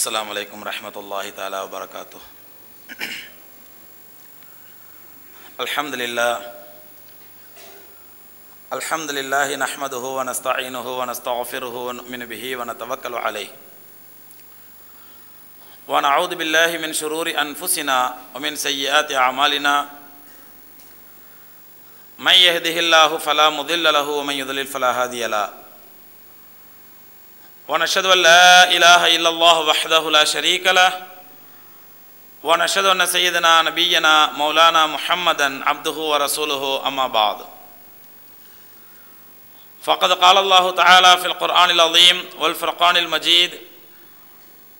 السلام عليكم ورحمة الله تعالى وبركاته. الحمد لله. الحمد لله نحمده ونستعينه ونستغفره ونؤمن به ونتوكل عليه. ونعوذ بالله من شرور أنفسنا ومن سيئات أعمالنا. من يهده الله فلا مضل له ومن يضلل فلا هادي له. ونشهد أن لا إله إلا الله وحده لا شريك له. ونشهد أن سيدنا نبينا مولانا محمدا عبده ورسوله أما بعد. فقد قال الله تعالى في القرآن العظيم والفرقان المجيد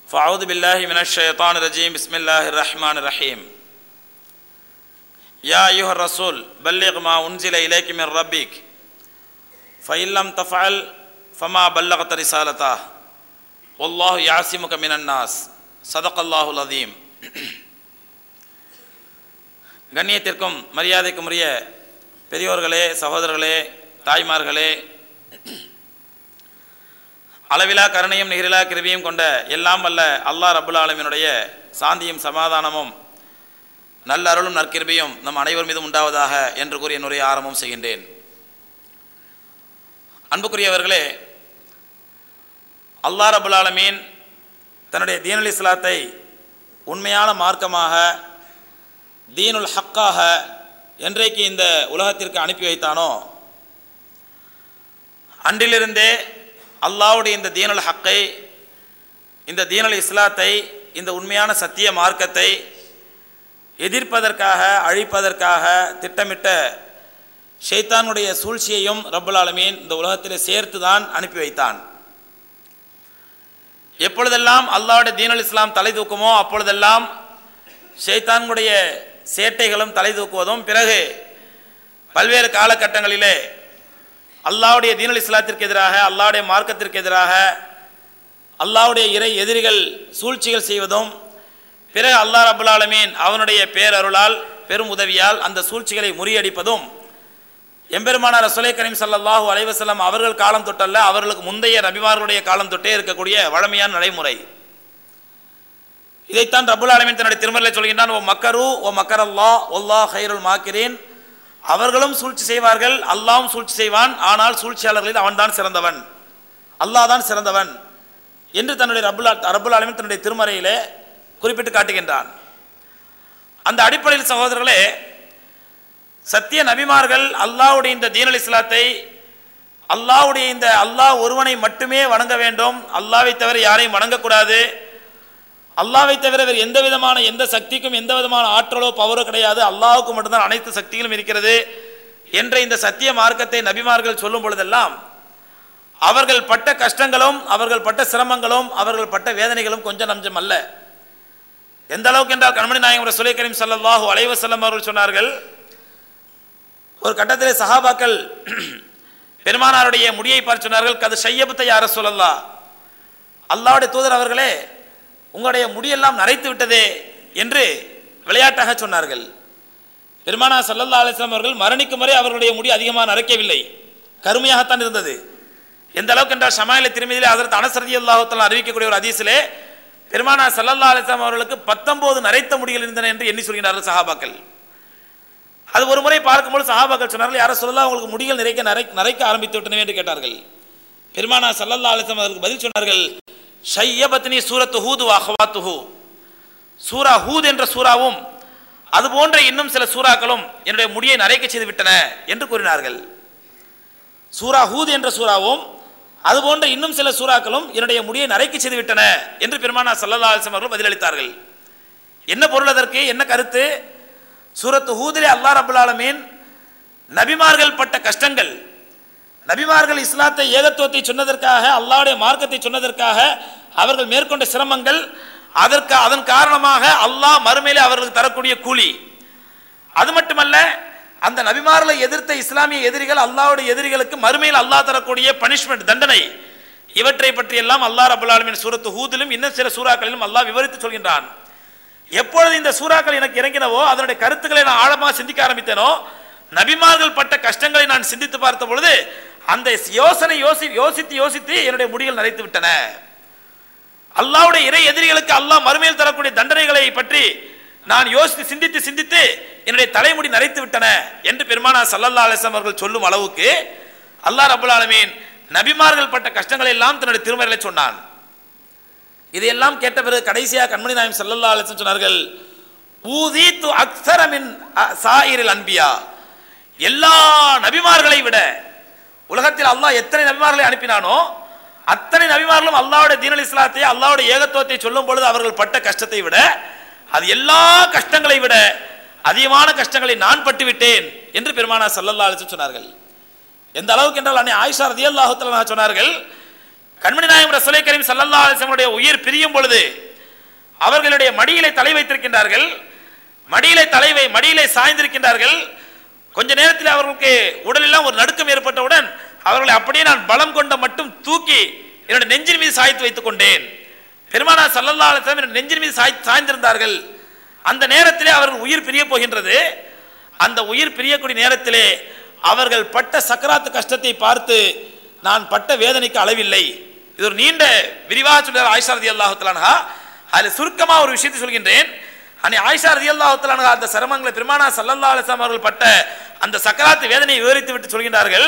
فأعوذ بالله من الشيطان الرجيم بسم الله الرحمن الرحيم. يا أيها الرسول بلغ ما أنزل إليك من ربك فإن لم تفعل ஃபமா பல்லகத் ரிசாலத்தா ஒல்லாஹு யாசிமுக மினன்னாஸ் சதக்கல்லாஹுல் அதீம் கண்ணியத்திற்கும் மரியாதைக்கும் உரிய பெரியோர்களே சகோதரர்களே தாய்மார்களே அளவிலா கருணையும் நிகரிலா கிருவியும் கொண்ட எல்லாம் வல்ல அல்லாஹ் ரபுல் ஆலமினுடைய சாந்தியும் சமாதானமும் நல்ல அருளும் நற்கிருபியும் நம் அனைவர் மீதும் உண்டாவதாக என்று கூறி என்னுடைய ஆரம்பம் செய்கின்றேன். அன்புக்குரியவர்களே அல்லாஹ் ரபுல் ஆலமீன் தன்னுடைய தீனுல் இஸ்லாத்தை உண்மையான மார்க்கமாக தீனுல் ஹக்காக என்றைக்கு இந்த உலகத்திற்கு அனுப்பி வைத்தானோ அன்றிலிருந்தே அல்லாவுடைய இந்த தீனுல் ஹக்கை இந்த தீனுல் இஸ்லாத்தை இந்த உண்மையான சத்திய மார்க்கத்தை எதிர்ப்பதற்காக அழிப்பதற்காக திட்டமிட்ட ஷைத்தானுடைய சூழ்ச்சியையும் ரப்புல் ஆலமீன் இந்த உலகத்தில் சேர்த்து தான் அனுப்பி வைத்தான். எப்பொழுதெல்லாம் அல்லாவுடைய தீனல் இஸ்லாம் தலை தூக்குமோ அப்பொழுதெல்லாம் ஷைத்தானுடைய சேட்டைகளும் தலை தூக்குவதும் பிறகு பல்வேறு காலகட்டங்களிலே அல்லாவுடைய தீனல் இஸ்லாத்திற்கு எதிராக அல்லாவுடைய மார்க்கத்திற்கு எதிராக அல்லாவுடைய இறை எதிரிகள் சூழ்ச்சிகள் செய்வதும் பிறகு அல்லாஹ் ரபுல் ஆலமீன் அவனுடைய பேரருளால் பெரும் உதவியால் அந்த சூழ்ச்சிகளை முறியடிப்பதும் எம்பெருமானார் ரசுலை கரீம் சல்லாஹூ அலைவசல்லாம் அவர்கள் காலம் தொட்டல்ல அவர்களுக்கு முந்தைய ரபிமார்களுடைய காலம் தொட்டே இருக்கக்கூடிய வழமையான நடைமுறை. இதைத்தான் ரபுல் ஆலமின் தன்னுடைய திருமறையில் சொல்கின்றான் ஓ மக்கரு ஓ மக்கர் அல்லா ஒல்லா ஹைருல் மாக்கிரீன். அவர்களும் சூழ்ச்சி செய்வார்கள் அல்லாவும் சூழ்ச்சி செய்வான் ஆனால் சூழ்ச்சியாளர்களில் அவன்தான் சிறந்தவன். அல்லாஹ் தான் சிறந்தவன் என்று தன்னுடைய ரபுல் ரபுல் ஆலமின் தன்னுடைய திருமறையிலே குறிப்பிட்டு காட்டுகின்றான். அந்த அடிப்படையில் சகோதரர்களே சத்திய நபிமார்கள் அல்லாவுடைய இந்த தீனல் இஸ்லாத்தை அல்லாவுடைய இந்த அல்லாஹ் ஒருவனை மட்டுமே வணங்க வேண்டும். அல்லாவை தவிர யாரையும் வணங்கக்கூடாது. அல்லாவை தவிர வேறு எந்த விதமான எந்த சக்திக்கும் எந்த விதமான ஆற்றலோ பவரோ கிடையாது. அல்லாவுக்கு மட்டும்தான் அனைத்து சக்திகளும் இருக்கிறது என்ற இந்த சத்திய மார்க்கத்தை நபிமார்கள் சொல்லும் பொழுதெல்லாம் அவர்கள் பட்ட கஷ்டங்களும் அவர்கள் பட்ட சிரமங்களும் அவர்கள் பட்ட வேதனைகளும் கொஞ்சம் நஞ்சம் அல்ல. எந்த அளவுக்கு என்றால் கண்மணி நாயகம் சுலை கரீம் சல்லாஹூ அலைவசல்லம் அவர்கள் சொன்னார்கள் ஒரு கட்டத்தில் சஹாபாக்கள் பெருமானாருடைய முடியை பார்த்து சொன்னார்கள் கது செய்யபத்தை யார சொல்லல்லா அல்லாவுடைய தூதர் அவர்களே உங்களுடைய முடியெல்லாம் நரைத்து விட்டதே என்று விளையாட்டாக சொன்னார்கள். பெருமானா சல்லல்லா அலிஸ்லாம் அவர்கள் மரணிக்கும் வரை அவர்களுடைய முடி அதிகமாக நரைக்கவில்லை. கருமையாகத்தான் இருந்தது. எந்த அளவுக்கு என்றால் ஷமாயில திருமதியிலே அதற்கு அனசரதி அல்லாஹத்தால் அறிவிக்கக்கூடிய ஒரு அதிசிலே பெருமானா சல்லல்லா அலிஸ்லாம் அவர்களுக்கு பத்தொன்பது நரைத்த முடிகள் இருந்தன என்று எண்ணி சொல்கிறார்கள் சஹாபாக்கள். அது ஒரு முறை பார்க்கும்போது சஹாபாக்கள் சொன்னார்கள் யாரோ சொல்லலாம் அவங்களுக்கு முடிகள் நிறைக்க நரை நரைக்க ஆரம்பித்து விட்டனவே என்று கேட்டார்கள். பெருமானா சல்லல்லா அலிசம் அவர்களுக்கு பதில் சொன்னார்கள் ஷையபத்னி சூரத்து ஹூது அஹவாத்துஹு. சூரா ஹூத் என்ற சூறாவும் அது போன்ற இன்னும் சில சூறாக்களும் என்னுடைய முடியை நரைக்க செய்து விட்டன என்று கூறினார்கள். சூரா ஹூத் என்ற சூறாவும் அது போன்ற இன்னும் சில சூறாக்களும் என்னுடைய முடியை நரைக்க செய்து விட்டன என்று பெருமானா சல்லல்லா அலிசம் அவர்கள் பதிலளித்தார்கள். என்ன பொருள் அதற்கு? என்ன கருத்து? சூரத்து ஹூதிலே அல்லா ரபுல் ஆலமீன் நபிமார்கள் பட்ட கஷ்டங்கள். நபிமார்கள் இஸ்லாத்தை ஏகத்துவத்தை சொன்னதற்காக அல்லாவுடைய மார்க்கத்தை சொன்னதற்காக அவர்கள் மேற்கொண்ட சிரமங்கள் அதற்கு அதன் காரணமாக அல்லாஹ் மறுமையிலே அவர்களுக்கு தரக்கூடிய கூலி. அது மட்டுமல்ல அந்த நபிமார்களை எதிர்த்த இஸ்லாமிய எதிரிகள் அல்லாவுடைய எதிரிகளுக்கு மறுமையில் அல்லாஹ் தரக்கூடிய பனிஷ்மெண்ட் தண்டனை. இவற்றை பற்றியெல்லாம் அல்லாஹ் ரபுல் சூரத்து ஹூதிலும் இன்னும் சில சூறாக்களிலும் அல்லாஹ் விவரித்து சொல்கின்றான். எப்பொழுது இந்த சூறாக்கள் எனக்கு இறங்கினவோ அதனுடைய கருத்துக்களை நான் ஆழமாக சிந்திக்க ஆரம்பித்தேனோ நபிமார்கள் பட்ட கஷ்டங்களை நான் சிந்தித்து பார்த்த பொழுது அந்த யோசனை யோசி யோசித்து யோசித்து என்னுடைய முடிகள் நரைத்து விட்டன. அல்லாஹ்வுடைய இறை எதிரிகளுக்கு அல்லாஹ் மறுமையில் தரக்கூடிய தண்டனைகளை பற்றி நான் யோசித்து சிந்தித்து சிந்தித்து என்னுடைய தலைமுடி நரைத்து விட்டன என்று பெருமானா சல்லல்லா அலிஸ்லாம் அவர்கள் சொல்லும் அளவுக்கு அல்லாஹ் ரபுல் ஆலமீன் நபிமார்கள் பட்ட கஷ்டங்களை எல்லாம் தன்னுடைய திருமறைகளை சொன்னான். இதையெல்லாம் கேட்ட பிறகு கடைசியாக கண்மணி நாயம் செல்லல்லா அலிஸ்லாம் சொன்னார்கள் ஊதீத்து அக்ஸரமின் சாயிரில் அன்பியா. எல்லா நபிமார்களை விட உலகத்தில் அல்லாஹ் எத்தனை நபிமார்களை அனுப்பினானோ அத்தனை நபிமார்களும் அல்லாஹ்வுடைய தீனல் இஸ்லாத்தை அல்லாஹ்வுடைய ஏகத்துவத்தை சொல்லும் பொழுது அவர்கள் பட்ட கஷ்டத்தை விட அது எல்லா கஷ்டங்களை விட அதிகமான கஷ்டங்களை நான் பட்டு விட்டேன் என்று பெருமானா சல்லல்லா அலிஸ்லாம் சொன்னார்கள். எந்த அளவுக்கு என்றால் அன்னை ஆயிஷா ரதியல்லாஹு சொன்னார்கள் கண்மணி நாயகம் ரசூலை கரீம் சல்லல்லா உயிர் பிரியும் பொழுது அவர்களுடைய மடியிலே தலை வைத்திருக்கின்றார்கள். மடியிலே தலைவை மடியிலே சாய்ந்திருக்கின்றார்கள். கொஞ்ச நேரத்தில் அவர்களுக்கு உடலெல்லாம் ஒரு நடுக்கம் ஏற்பட்டவுடன் அவர்களை அப்படியே நான் பலம் கொண்ட மட்டும் தூக்கி என்னுடைய நெஞ்சின் மீது சாய்த்து வைத்துக் கொண்டேன். பெருமானா சல்லல்லா அலிஸ்லாம் என்னுடைய நெஞ்சின் மீது சாய் சாய்ந்திருந்தார்கள். அந்த நேரத்திலே அவர்கள் உயிர் பிரிய போகின்றது. அந்த உயிர் பிரியக்கூடிய நேரத்திலே அவர்கள் பட்ட சக்கராத்து கஷ்டத்தை பார்த்து நான் பட்ட வேதனைக்கு அளவில்லை. இது ஒரு நீண்ட விரிவாக சொல்கிறார் ஆயிஷா ரதி அல்லாஹுத்தலானஹா அதில் சுருக்கமாக ஒரு விஷயத்தை சொல்கின்றேன். அன்னை ஆயிஷா ரதி அல்லாஹுத்தலானஹா அந்த சிரமங்களை பெருமானா சல்லல்லா அலிஸ்லாம் அவர்கள் பட்ட அந்த சக்கராத்து வேதனையை விவரித்து விட்டு சொல்கின்றார்கள்.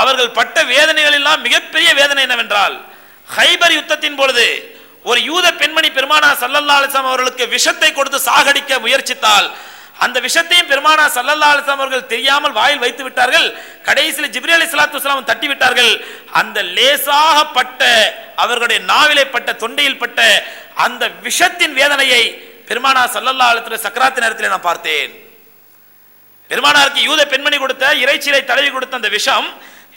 அவர்கள் பட்ட வேதனைகள் எல்லாம் மிகப்பெரிய வேதனை என்னவென்றால் ஹைபர் யுத்தத்தின் பொழுது ஒரு யூத பெண்மணி பெருமானா சல்லல்லா அலிஸ்லாம் அவர்களுக்கு விஷத்தை கொடுத்து சாகடிக்க முயற்சித்தால் அந்த விஷயத்தையும் பெருமானா சல்லல்லா அலிஸ்லாம் அவர்கள் தெரியாமல் வாயில் வைத்து விட்டார்கள். கடைசியில் ஜிப்ரி அலி சலாத்து வஸ்லாம் தட்டி விட்டார்கள். அந்த லேசாக பட்ட அவர்களுடைய நாவிலை பட்ட தொண்டையில் பட்ட அந்த விஷத்தின் வேதனையை பெருமானா சல்லல்லா அலிஸ்ல சக்கராத்து நேரத்தில் நான் பார்த்தேன். பெருமானாருக்கு யூத பெண்மணி கொடுத்த இறைச்சிலை தடவி கொடுத்த அந்த விஷம்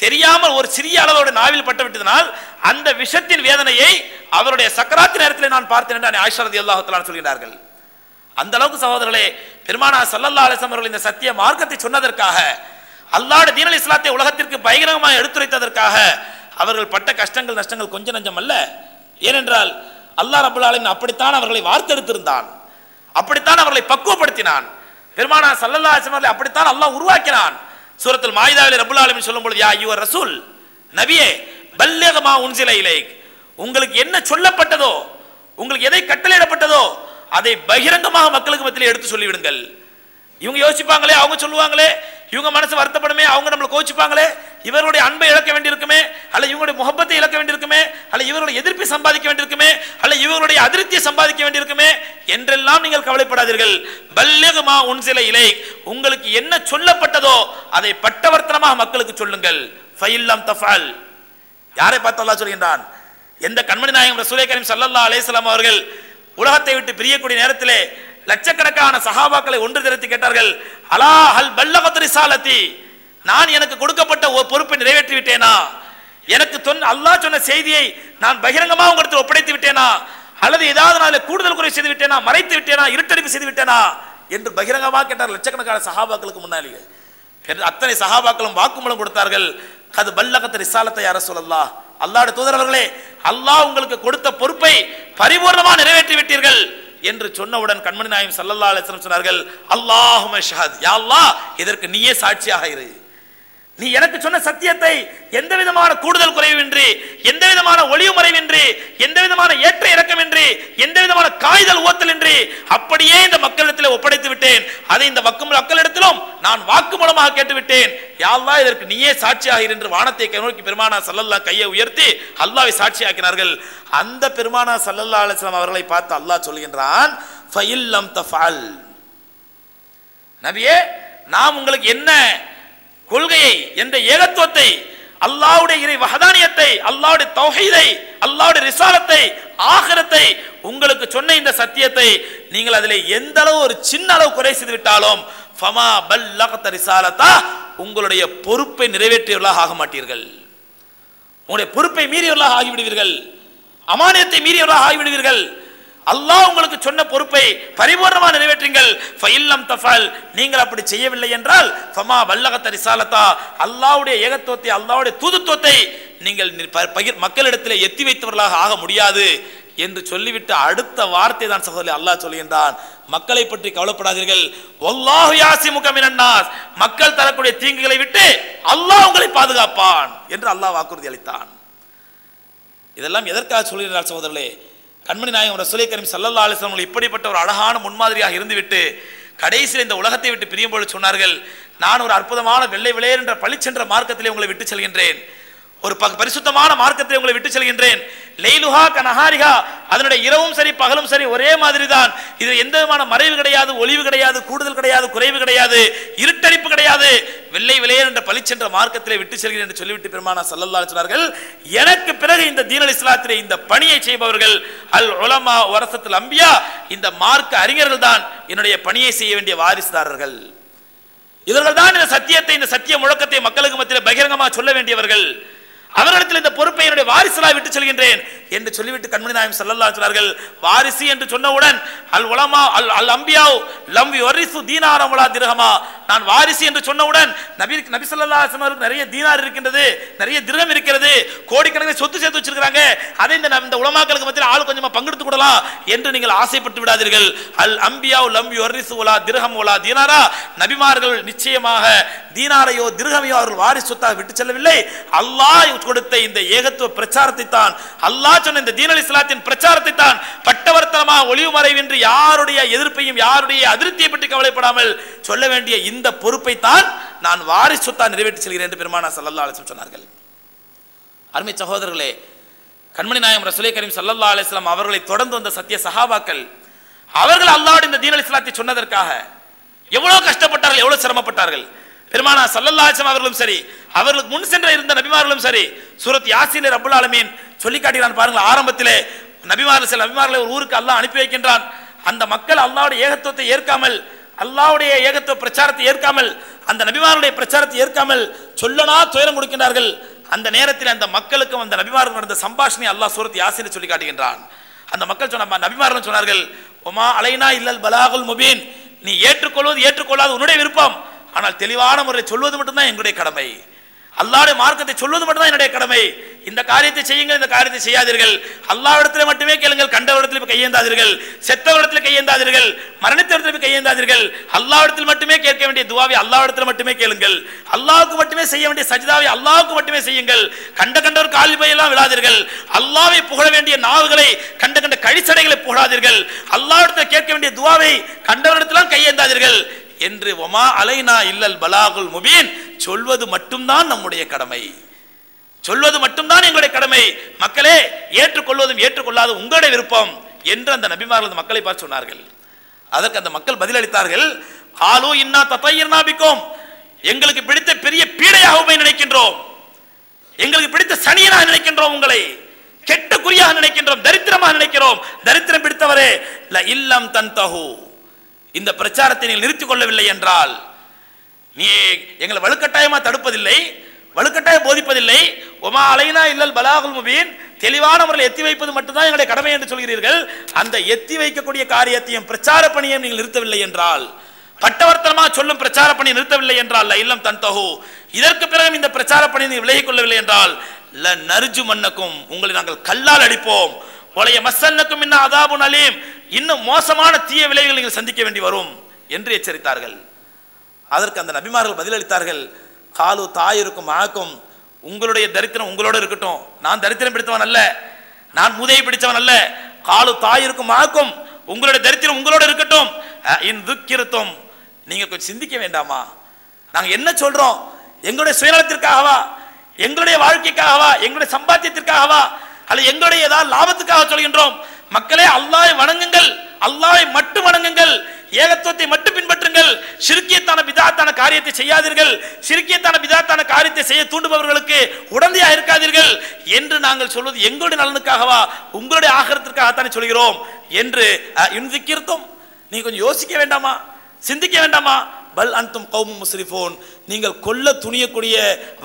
தெரியாமல் ஒரு சிறிய அளவோட நாவில் பட்டு விட்டதனால் அந்த விஷத்தின் வேதனையை அவருடைய சக்கராத்து நேரத்தில் நான் பார்த்தேன் என்று ஆயிஷா ரதி அல்லாஹு சொல்கிறார்கள். அந்த அளவுக்கு சகோதரர்களே பெருமானா சல்லல்லா அலிஸ்லாம் அவர்கள் இந்த சத்திய மார்க்கத்தை சொன்னதற்காக அல்லாட தீனல் இஸ்லாத்தை உலகத்திற்கு பயங்கரமாக எடுத்துரைத்ததற்காக அவர்கள் பட்ட கஷ்டங்கள் நஷ்டங்கள் கொஞ்சம் நஞ்சம் அல்ல. ஏனென்றால் அல்லாஹ் ரபுல் அப்படித்தான் அவர்களை வார்த்தெடுத்திருந்தான். அப்படித்தான் அவர்களை பக்குவப்படுத்தினான். பெருமானா சல்லல்லா அலிஸ்லாம் அவர்களை அப்படித்தான் அல்லாஹ் உருவாக்கினான். சூரத்தில் மாயுதாவில் ரபுல் ஆலமின் சொல்லும் பொழுது யா யுவர் ரசூல் நபியே பல்லேகமா உன்சில இலை உங்களுக்கு என்ன சொல்லப்பட்டதோ உங்களுக்கு எதை கட்டளையிடப்பட்டதோ அதை பகிரங்கமாக மக்களுக்கு மத்தியில் எடுத்து சொல்லிவிடுங்கள். இவங்க யோசிப்பாங்களே அவங்க சொல்லுவாங்களே இவங்க மனசு வருத்தப்படுமே அவங்க நம்மளை கோச்சிப்பாங்களே இவருடைய அன்பை இழக்க வேண்டியிருக்குமே அல்ல இவங்களுடைய முகப்பத்தை இழக்க வேண்டியிருக்குமே அல்ல இவருடைய எதிர்ப்பை சம்பாதிக்க வேண்டியிருக்குமே அல்ல இவருடைய அதிருப்தியை சம்பாதிக்க வேண்டியிருக்குமே என்றெல்லாம் நீங்கள் கவலைப்படாதீர்கள். பல்லேகமா உன் சில இலை உங்களுக்கு என்ன சொல்லப்பட்டதோ அதை பட்டவர்த்தனமாக மக்களுக்கு சொல்லுங்கள். ஃபைல்லம் தஃபால். யாரை பார்த்து சொல்கின்றான்? எந்த கண்மணி நாயகம் ரசூலை கரீம் சல்லல்லா அலேஸ்லாம் அவர்கள் உலகத்தை விட்டு பிரியக்கூடிய நேரத்திலே லட்சக்கணக்கான சகாபாக்களை ஒன்று திரத்தி கேட்டார்கள் அலா ஹல் பல்லகத் ரிசாலத்தி? நான் எனக்கு கொடுக்கப்பட்ட ஒரு பொறுப்பை நிறைவேற்றி விட்டேனா? எனக்கு சொன்ன அல்லாஹ் சொன்ன செய்தியை நான் பகிரங்கமாக உங்களுக்கு ஒப்படைத்து விட்டேனா? அல்லது ஏதாவது நான் கூடுதல் குறை செய்து விட்டேனா? மறைத்து விட்டேனா? இருட்டடிப்பு செய்து விட்டேனா? என்று பகிரங்கமாக கேட்டார் லட்சக்கணக்கான சகாபாக்களுக்கு முன்னாலேயே என்று அத்தனை சகாபாக்களும் வாக்குமூலம் கொடுத்தார்கள் அது பல்லகத் ரிசாலத்தை யார சொல்லலாம் அல்லாட தூதரவர்களே அல்லாஹ் உங்களுக்கு கொடுத்த பொறுப்பை பரிபூர்ணமாக நிறைவேற்றி விட்டீர்கள் என்று சொன்னவுடன் கண்மணி நாயம் சல்லல்லா அலிஸ்லம் சொன்னார்கள் அல்லாஹும ஷஹத் யா அல்லாஹ் இதற்கு நீயே சாட்சியாக இரு. நீ எனக்கு சொன்ன சத்தியத்தை எந்த விதமான கூடுதல் குறைவின்றி எந்த விதமான ஒளிவு மறைவின்றி எந்த விதமான ஏற்ற இறக்கமின்றி எந்த விதமான காய்தல் ஓத்தலின்றி அப்படியே இந்த மக்களிடத்தில் ஒப்படைத்து விட்டேன். அதை இந்த மக்கள் மக்களிடத்திலும் நான் வாக்கு மூலமாக கேட்டு விட்டேன் யாழ்லா இதற்கு நீயே சாட்சியாக இரு என்று வானத்தை நோக்கி பெருமானா சல்லல்லா கையை உயர்த்தி அல்லாவை சாட்சியாக்கினார்கள். அந்த பெருமானா சல்லல்லா அலிஸ்லாம் அவர்களை பார்த்து அல்லாஹ் சொல்கின்றான் நபியே நாம் உங்களுக்கு என்ன கொள்கையை என்ற ஏகத்துவத்தை அல்லாவுடைய இறை வகதானியத்தை அல்லாவுடைய தொகையை அல்லாவுடைய ரிசாலத்தை ஆகரத்தை உங்களுக்கு சொன்ன இந்த சத்தியத்தை நீங்கள் அதில் எந்த அளவு ஒரு சின்ன அளவு குறை செய்து விட்டாலும் ஃபமா பல்லகத்த ரிசாலத்தா உங்களுடைய பொறுப்பை நிறைவேற்றியவர்களாக ஆக மாட்டீர்கள். உங்களுடைய பொறுப்பை மீறியவர்களாக ஆகிவிடுவீர்கள். அமானியத்தை மீறியவர்களாக ஆகிவிடுவீர்கள். அல்லாஹ் உங்களுக்கு சொன்ன பொறுப்பை பரிபூர்ணமாக நிறைவேற்றுங்கள். ஃபைல்லம் தஃபால். நீங்கள் அப்படி செய்யவில்லை என்றால் ஃபமா வல்லகத்த ரிசாலத்தா. அல்லாஹ்வுடைய ஏகத்துவத்தை அல்லாவுடைய தூதுத்துவத்தை நீங்கள் ப- பகிர் மக்களிடத்தில் எத்தி வைத்தவர்களாக ஆக முடியாது என்று சொல்லிவிட்டு அடுத்த வார்த்தை தான் சகோதரி அல்லாஹ் சொல்கின்றான். மக்களை பற்றி கவலைப்படாதீர்கள். ஒல்லாஹு யாசிமுக மினன்னாஸ் மக்கள் தரக்கூடிய தீங்குகளை விட்டு அல்லாஹ் உங்களை பாதுகாப்பான் என்று அல்லாஹ் வாக்குறுதி அளித்தான். இதெல்லாம் எதற்காக சொல்கிறார் சகோதரர்களே? கண்மணி நாயகம் ரசூலை கரீம் சல்லல்லா அலிஸ்லாம் இப்படிப்பட்ட ஒரு அழகான முன்மாதிரியாக இருந்துவிட்டு கடைசியில் இந்த உலகத்தை விட்டு பிரியும்போது சொன்னார்கள் நான் ஒரு அற்புதமான வெள்ளை விளையர் என்ற பளிச்சென்ற மார்க்கத்திலே உங்களை விட்டு செல்கின்றேன். ஒரு ப- பரிசுத்தமான மார்க்கத்தை உங்களை விட்டு செல்கின்றேன். லைலுஹா கனஹாரிகா அதனுடைய இரவும் சரி பகலும் சரி ஒரே மாதிரி தான் இது எந்த விதமான மறைவு கிடையாது ஒளிவு கிடையாது கூடுதல் கிடையாது குறைவு கிடையாது இருட்டடிப்பு கிடையாது. வெள்ளை விளையர் என்ற பளிச்சென்ற மார்க்கத்திலே விட்டு செல்கிறேன் என்று சொல்லிவிட்டு பெருமானா சல்லல்லா சொன்னார்கள் எனக்கு பிறகு இந்த தீனல் இஸ்லாத்திலே இந்த பணியை செய்பவர்கள் அல் உலமா வரசத்தில் அம்பியா இந்த மார்க்க அறிஞர்கள் தான் என்னுடைய பணியை செய்ய வேண்டிய வாரிசுதாரர்கள். இவர்கள் தான் இந்த சத்தியத்தை இந்த சத்திய முழக்கத்தை மக்களுக்கு மத்தியில் பகிரங்கமாக சொல்ல வேண்டியவர்கள். அவர்களிடத்தில் இந்த பொறுப்பை என்னுடைய வாரிசுலாக விட்டு செல்கின்றேன் என்று சொல்லிவிட்டு கண்மணி நாயம் செல்லல்லா சொன்னார்கள் வாரிசு என்று சொன்னவுடன் அல் உலமா அல் அல் அம்பியாவ் லம் யுரிசு தீனாரம் வலா திரகமா நான் வாரிசு என்று சொன்னவுடன் நபி நபி சொல்லல்லா அலைஹி நிறைய தீனார் இருக்கின்றது நிறைய திரகம் இருக்கிறது கோடிக்கணக்கில் சொத்து சேர்த்து வச்சிருக்கிறாங்க. அதை இந்த இந்த உலமாக்களுக்கு மத்தியில் ஆள் கொஞ்சமாக பங்கெடுத்து கொள்ளலாம் என்று நீங்கள் ஆசைப்பட்டு விடாதீர்கள். அல் அம்பியாவ் லம் யுரிசு ஓலா திரகம் ஓலா தீனாரா? நபிமார்கள் நிச்சயமாக தீனாரையோ திரகமையோ அவர்கள் வாரிசு சொத்தாக விட்டு செல்லவில்லை. அல்லாஹ் கொடுத்த இந்த ஏகத்துவ பிரச்சாரத்தை தான் அல்லாஹ் சொன்ன இந்த தீனல் இஸ்லாத்தின் பிரச்சாரத்தை தான் பட்டவர்த்தனமாக ஒளிவு மறைவின்றி யாருடைய எதிர்ப்பையும் யாருடைய அதிருப்தியை பற்றி கவலைப்படாமல் சொல்ல வேண்டிய இந்த பொறுப்பை தான் நான் வாரிசு நிறைவேற்றி செல்கிறேன் என்று பெருமானா சல்லல்லா அலிஸ்லம் சொன்னார்கள். அருமை சகோதரர்களே கண்மணி நாயம் ரசுலை கரீம் சல்லல்லா அலிஸ்லாம் அவர்களை தொடர்ந்து வந்த சத்திய சஹாபாக்கள் அவர்கள் அல்லாஹ்வுடைய இந்த தீனல் இஸ்லாத்தை சொன்னதற்காக எவ்வளவு கஷ்டப்பட்டார்கள் எவ்வளவு சிரமப்பட்டார்கள் பெருமானா சல்லல்லாச்சம் அவர்களும் சரி அவர்களுக்கு முன் சென்ற இருந்த நபிமார்களும் சரி சூரத் யாசிலே அபுல் ஆலமீன் சொல்லி காட்டுகிறான் பாருங்கள் ஆரம்பத்திலே நபிமார்கள் சில நபிமார்களை ஒரு ஊருக்கு அல்லாஹ் அனுப்பி வைக்கின்றான். அந்த மக்கள் அல்லாவுடைய ஏகத்துவத்தை ஏற்காமல் அல்லாவுடைய ஏகத்துவ பிரச்சாரத்தை ஏற்காமல் அந்த நபிமாருடைய பிரச்சாரத்தை ஏற்காமல் சொல்லனா துயரம் கொடுக்கின்றார்கள். அந்த நேரத்தில் அந்த மக்களுக்கும் அந்த நபிமார்கள் நடந்த சம்பாஷணை அல்லாஹ் சூரத் யாசின் சொல்லி காட்டுகின்றான். அந்த மக்கள் சொன்ன நபிமார்கள் சொன்னார்கள் ஒமா அலைனா இல்லல் பலாகுல் முபீன் நீ ஏற்றுக்கொள்வது ஏற்றுக்கொள்ளாது உன்னுடைய விருப்பம். ஆனால் தெளிவான முறையில் சொல்வது மட்டும்தான் எங்களுடைய கடமை. அல்லாவுடைய மார்க்கத்தை சொல்வது மட்டும்தான் என்னுடைய கடமை. இந்த காரியத்தை செய்யுங்கள் இந்த காரியத்தை செய்யாதீர்கள். அல்லாவிடத்தில் மட்டுமே கேளுங்கள் கண்டவரிடத்தில் கையேந்தாதீர்கள். செத்தவரிடத்தில் கையேந்தாதீர்கள். மரணித்தவரிடத்தில் கையேந்தாதீர்கள். அல்லாவிடத்தில் மட்டுமே கேட்க வேண்டிய துவாவை அல்லாவிடத்தில் மட்டுமே கேளுங்கள். அல்லாவுக்கு மட்டுமே செய்ய வேண்டிய சஜிதாவை அல்லாவுக்கு மட்டுமே செய்யுங்கள். கண்ட கண்டவர் காலி பையெல்லாம் விழாதீர்கள். அல்லாவை புகழ வேண்டிய நாவுகளை கண்ட கண்ட கழிச்சடைகளை புகழாதீர்கள். அல்லாவிடத்தில் கேட்க வேண்டிய துவாவை கண்டவரிடத்திலாம் கையேந்தாதீர்கள். என்று ஒமா அலைனா இல்லல் பலாகுல் முபீன் சொல்வது மட்டும்தான் நம்முடைய கடமை. சொல்வது மட்டும்தான் எங்களுடைய கடமை. மக்களே ஏற்றுக்கொள்வதும் ஏற்றுக்கொள்ளாத உங்களுடைய விருப்பம் என்று அந்த நபிமார்கள் அந்த மக்களை பார்த்து சொன்னார்கள். அதற்கு அந்த மக்கள் பதிலளித்தார்கள் ஆலு இன்னா தத்தையர் நாபிக்கும் எங்களுக்கு பிடித்த பெரிய பீடையாகவுமே நினைக்கின்றோம். எங்களுக்கு பிடித்த சனியனாக நினைக்கின்றோம் உங்களை. கெட்ட குறியாக நினைக்கின்றோம். தரித்திரமாக நினைக்கிறோம். தரித்திரம் பிடித்தவரே. ல இல்லம் தன்தஹு இந்த பிரச்சாரத்தை நீங்கள் நிறுத்திக் கொள்ளவில்லை என்றால் நீ எங்களை வலுக்கட்டாயமா தடுப்பதில்லை வலுக்கட்டாயம் போதிப்பதில்லை. ஒமா அலைனா இல்லல் பலாகுல் முபீன். தெளிவான முறையில் எத்தி வைப்பது மட்டும்தான் எங்களுடைய கடமை என்று சொல்கிறீர்கள். அந்த எத்தி வைக்கக்கூடிய காரியத்தையும் பிரச்சார பணியையும் நீங்கள் நிறுத்தவில்லை என்றால் பட்டவர்த்தனமாக சொல்லும் பிரச்சார பணி நிறுத்தவில்லை என்றால் ல இல்லம் தொகு இதற்கு பிறகு இந்த பிரச்சார பணி நீங்கள் விலகிக் கொள்ளவில்லை என்றால் ல நர்ஜு மன்னக்கும் உங்களை நாங்கள் கல்லால் அடிப்போம். ஒளைய மசன்னக்கும் இன்னும் அதாபு நலீம் இன்னும் மோசமான தீய விளைவுகள் நீங்கள் சந்திக்க வேண்டி வரும் என்று எச்சரித்தார்கள். அதற்கு அந்த நபிமார்கள் பதிலளித்தார்கள். காலு தாயிருக்கும் ஆக்கும் உங்களுடைய தரித்திரம் உங்களோட இருக்கட்டும். நான் தரித்திரம் பிடித்தவன் அல்ல. நான் முதையை பிடித்தவன் அல்ல. காலு தாயிருக்கும் ஆக்கும் உங்களுடைய தரித்திரம் உங்களோட இருக்கட்டும். இன் துக்கிருத்தம். நீங்கள் கொஞ்சம் சிந்திக்க வேண்டாமா? நாங்கள் என்ன சொல்கிறோம் எங்களுடைய சுயநலத்திற்காகவா? எங்களுடைய வாழ்க்கைக்காகவா? எங்களுடைய சம்பாத்தியத்திற்காகவா? அல்ல எங்களுடைய ஏதாவது லாபத்துக்காக சொல்கின்றோம். மக்களே அல்லாஹ் வணங்குங்கள். அல்லாஹ்வை மட்டும் வணங்குங்கள். ஏகத்துவத்தை மட்டும் பின்பற்றுங்கள். சிறுக்கியத்தான பிதாத்தான காரியத்தை செய்யாதீர்கள். சிறுக்கியத்தான பிதாத்தான காரியத்தை செய்ய தூண்டுபவர்களுக்கு உடந்தையா இருக்காதீர்கள் என்று நாங்கள் சொல்வது எங்களுடைய நலனுக்காகவா? உங்களுடைய ஆகரத்திற்காகத்தானே சொல்கிறோம் என்று இன்றிருத்தோம் நீ கொஞ்சம் யோசிக்க வேண்டாமா? சிந்திக்க வேண்டாமா? பல் அன்தும் கௌமும் முஸ்ரிஃபோன். நீங்கள் கொல்ல துணியக்கூடிய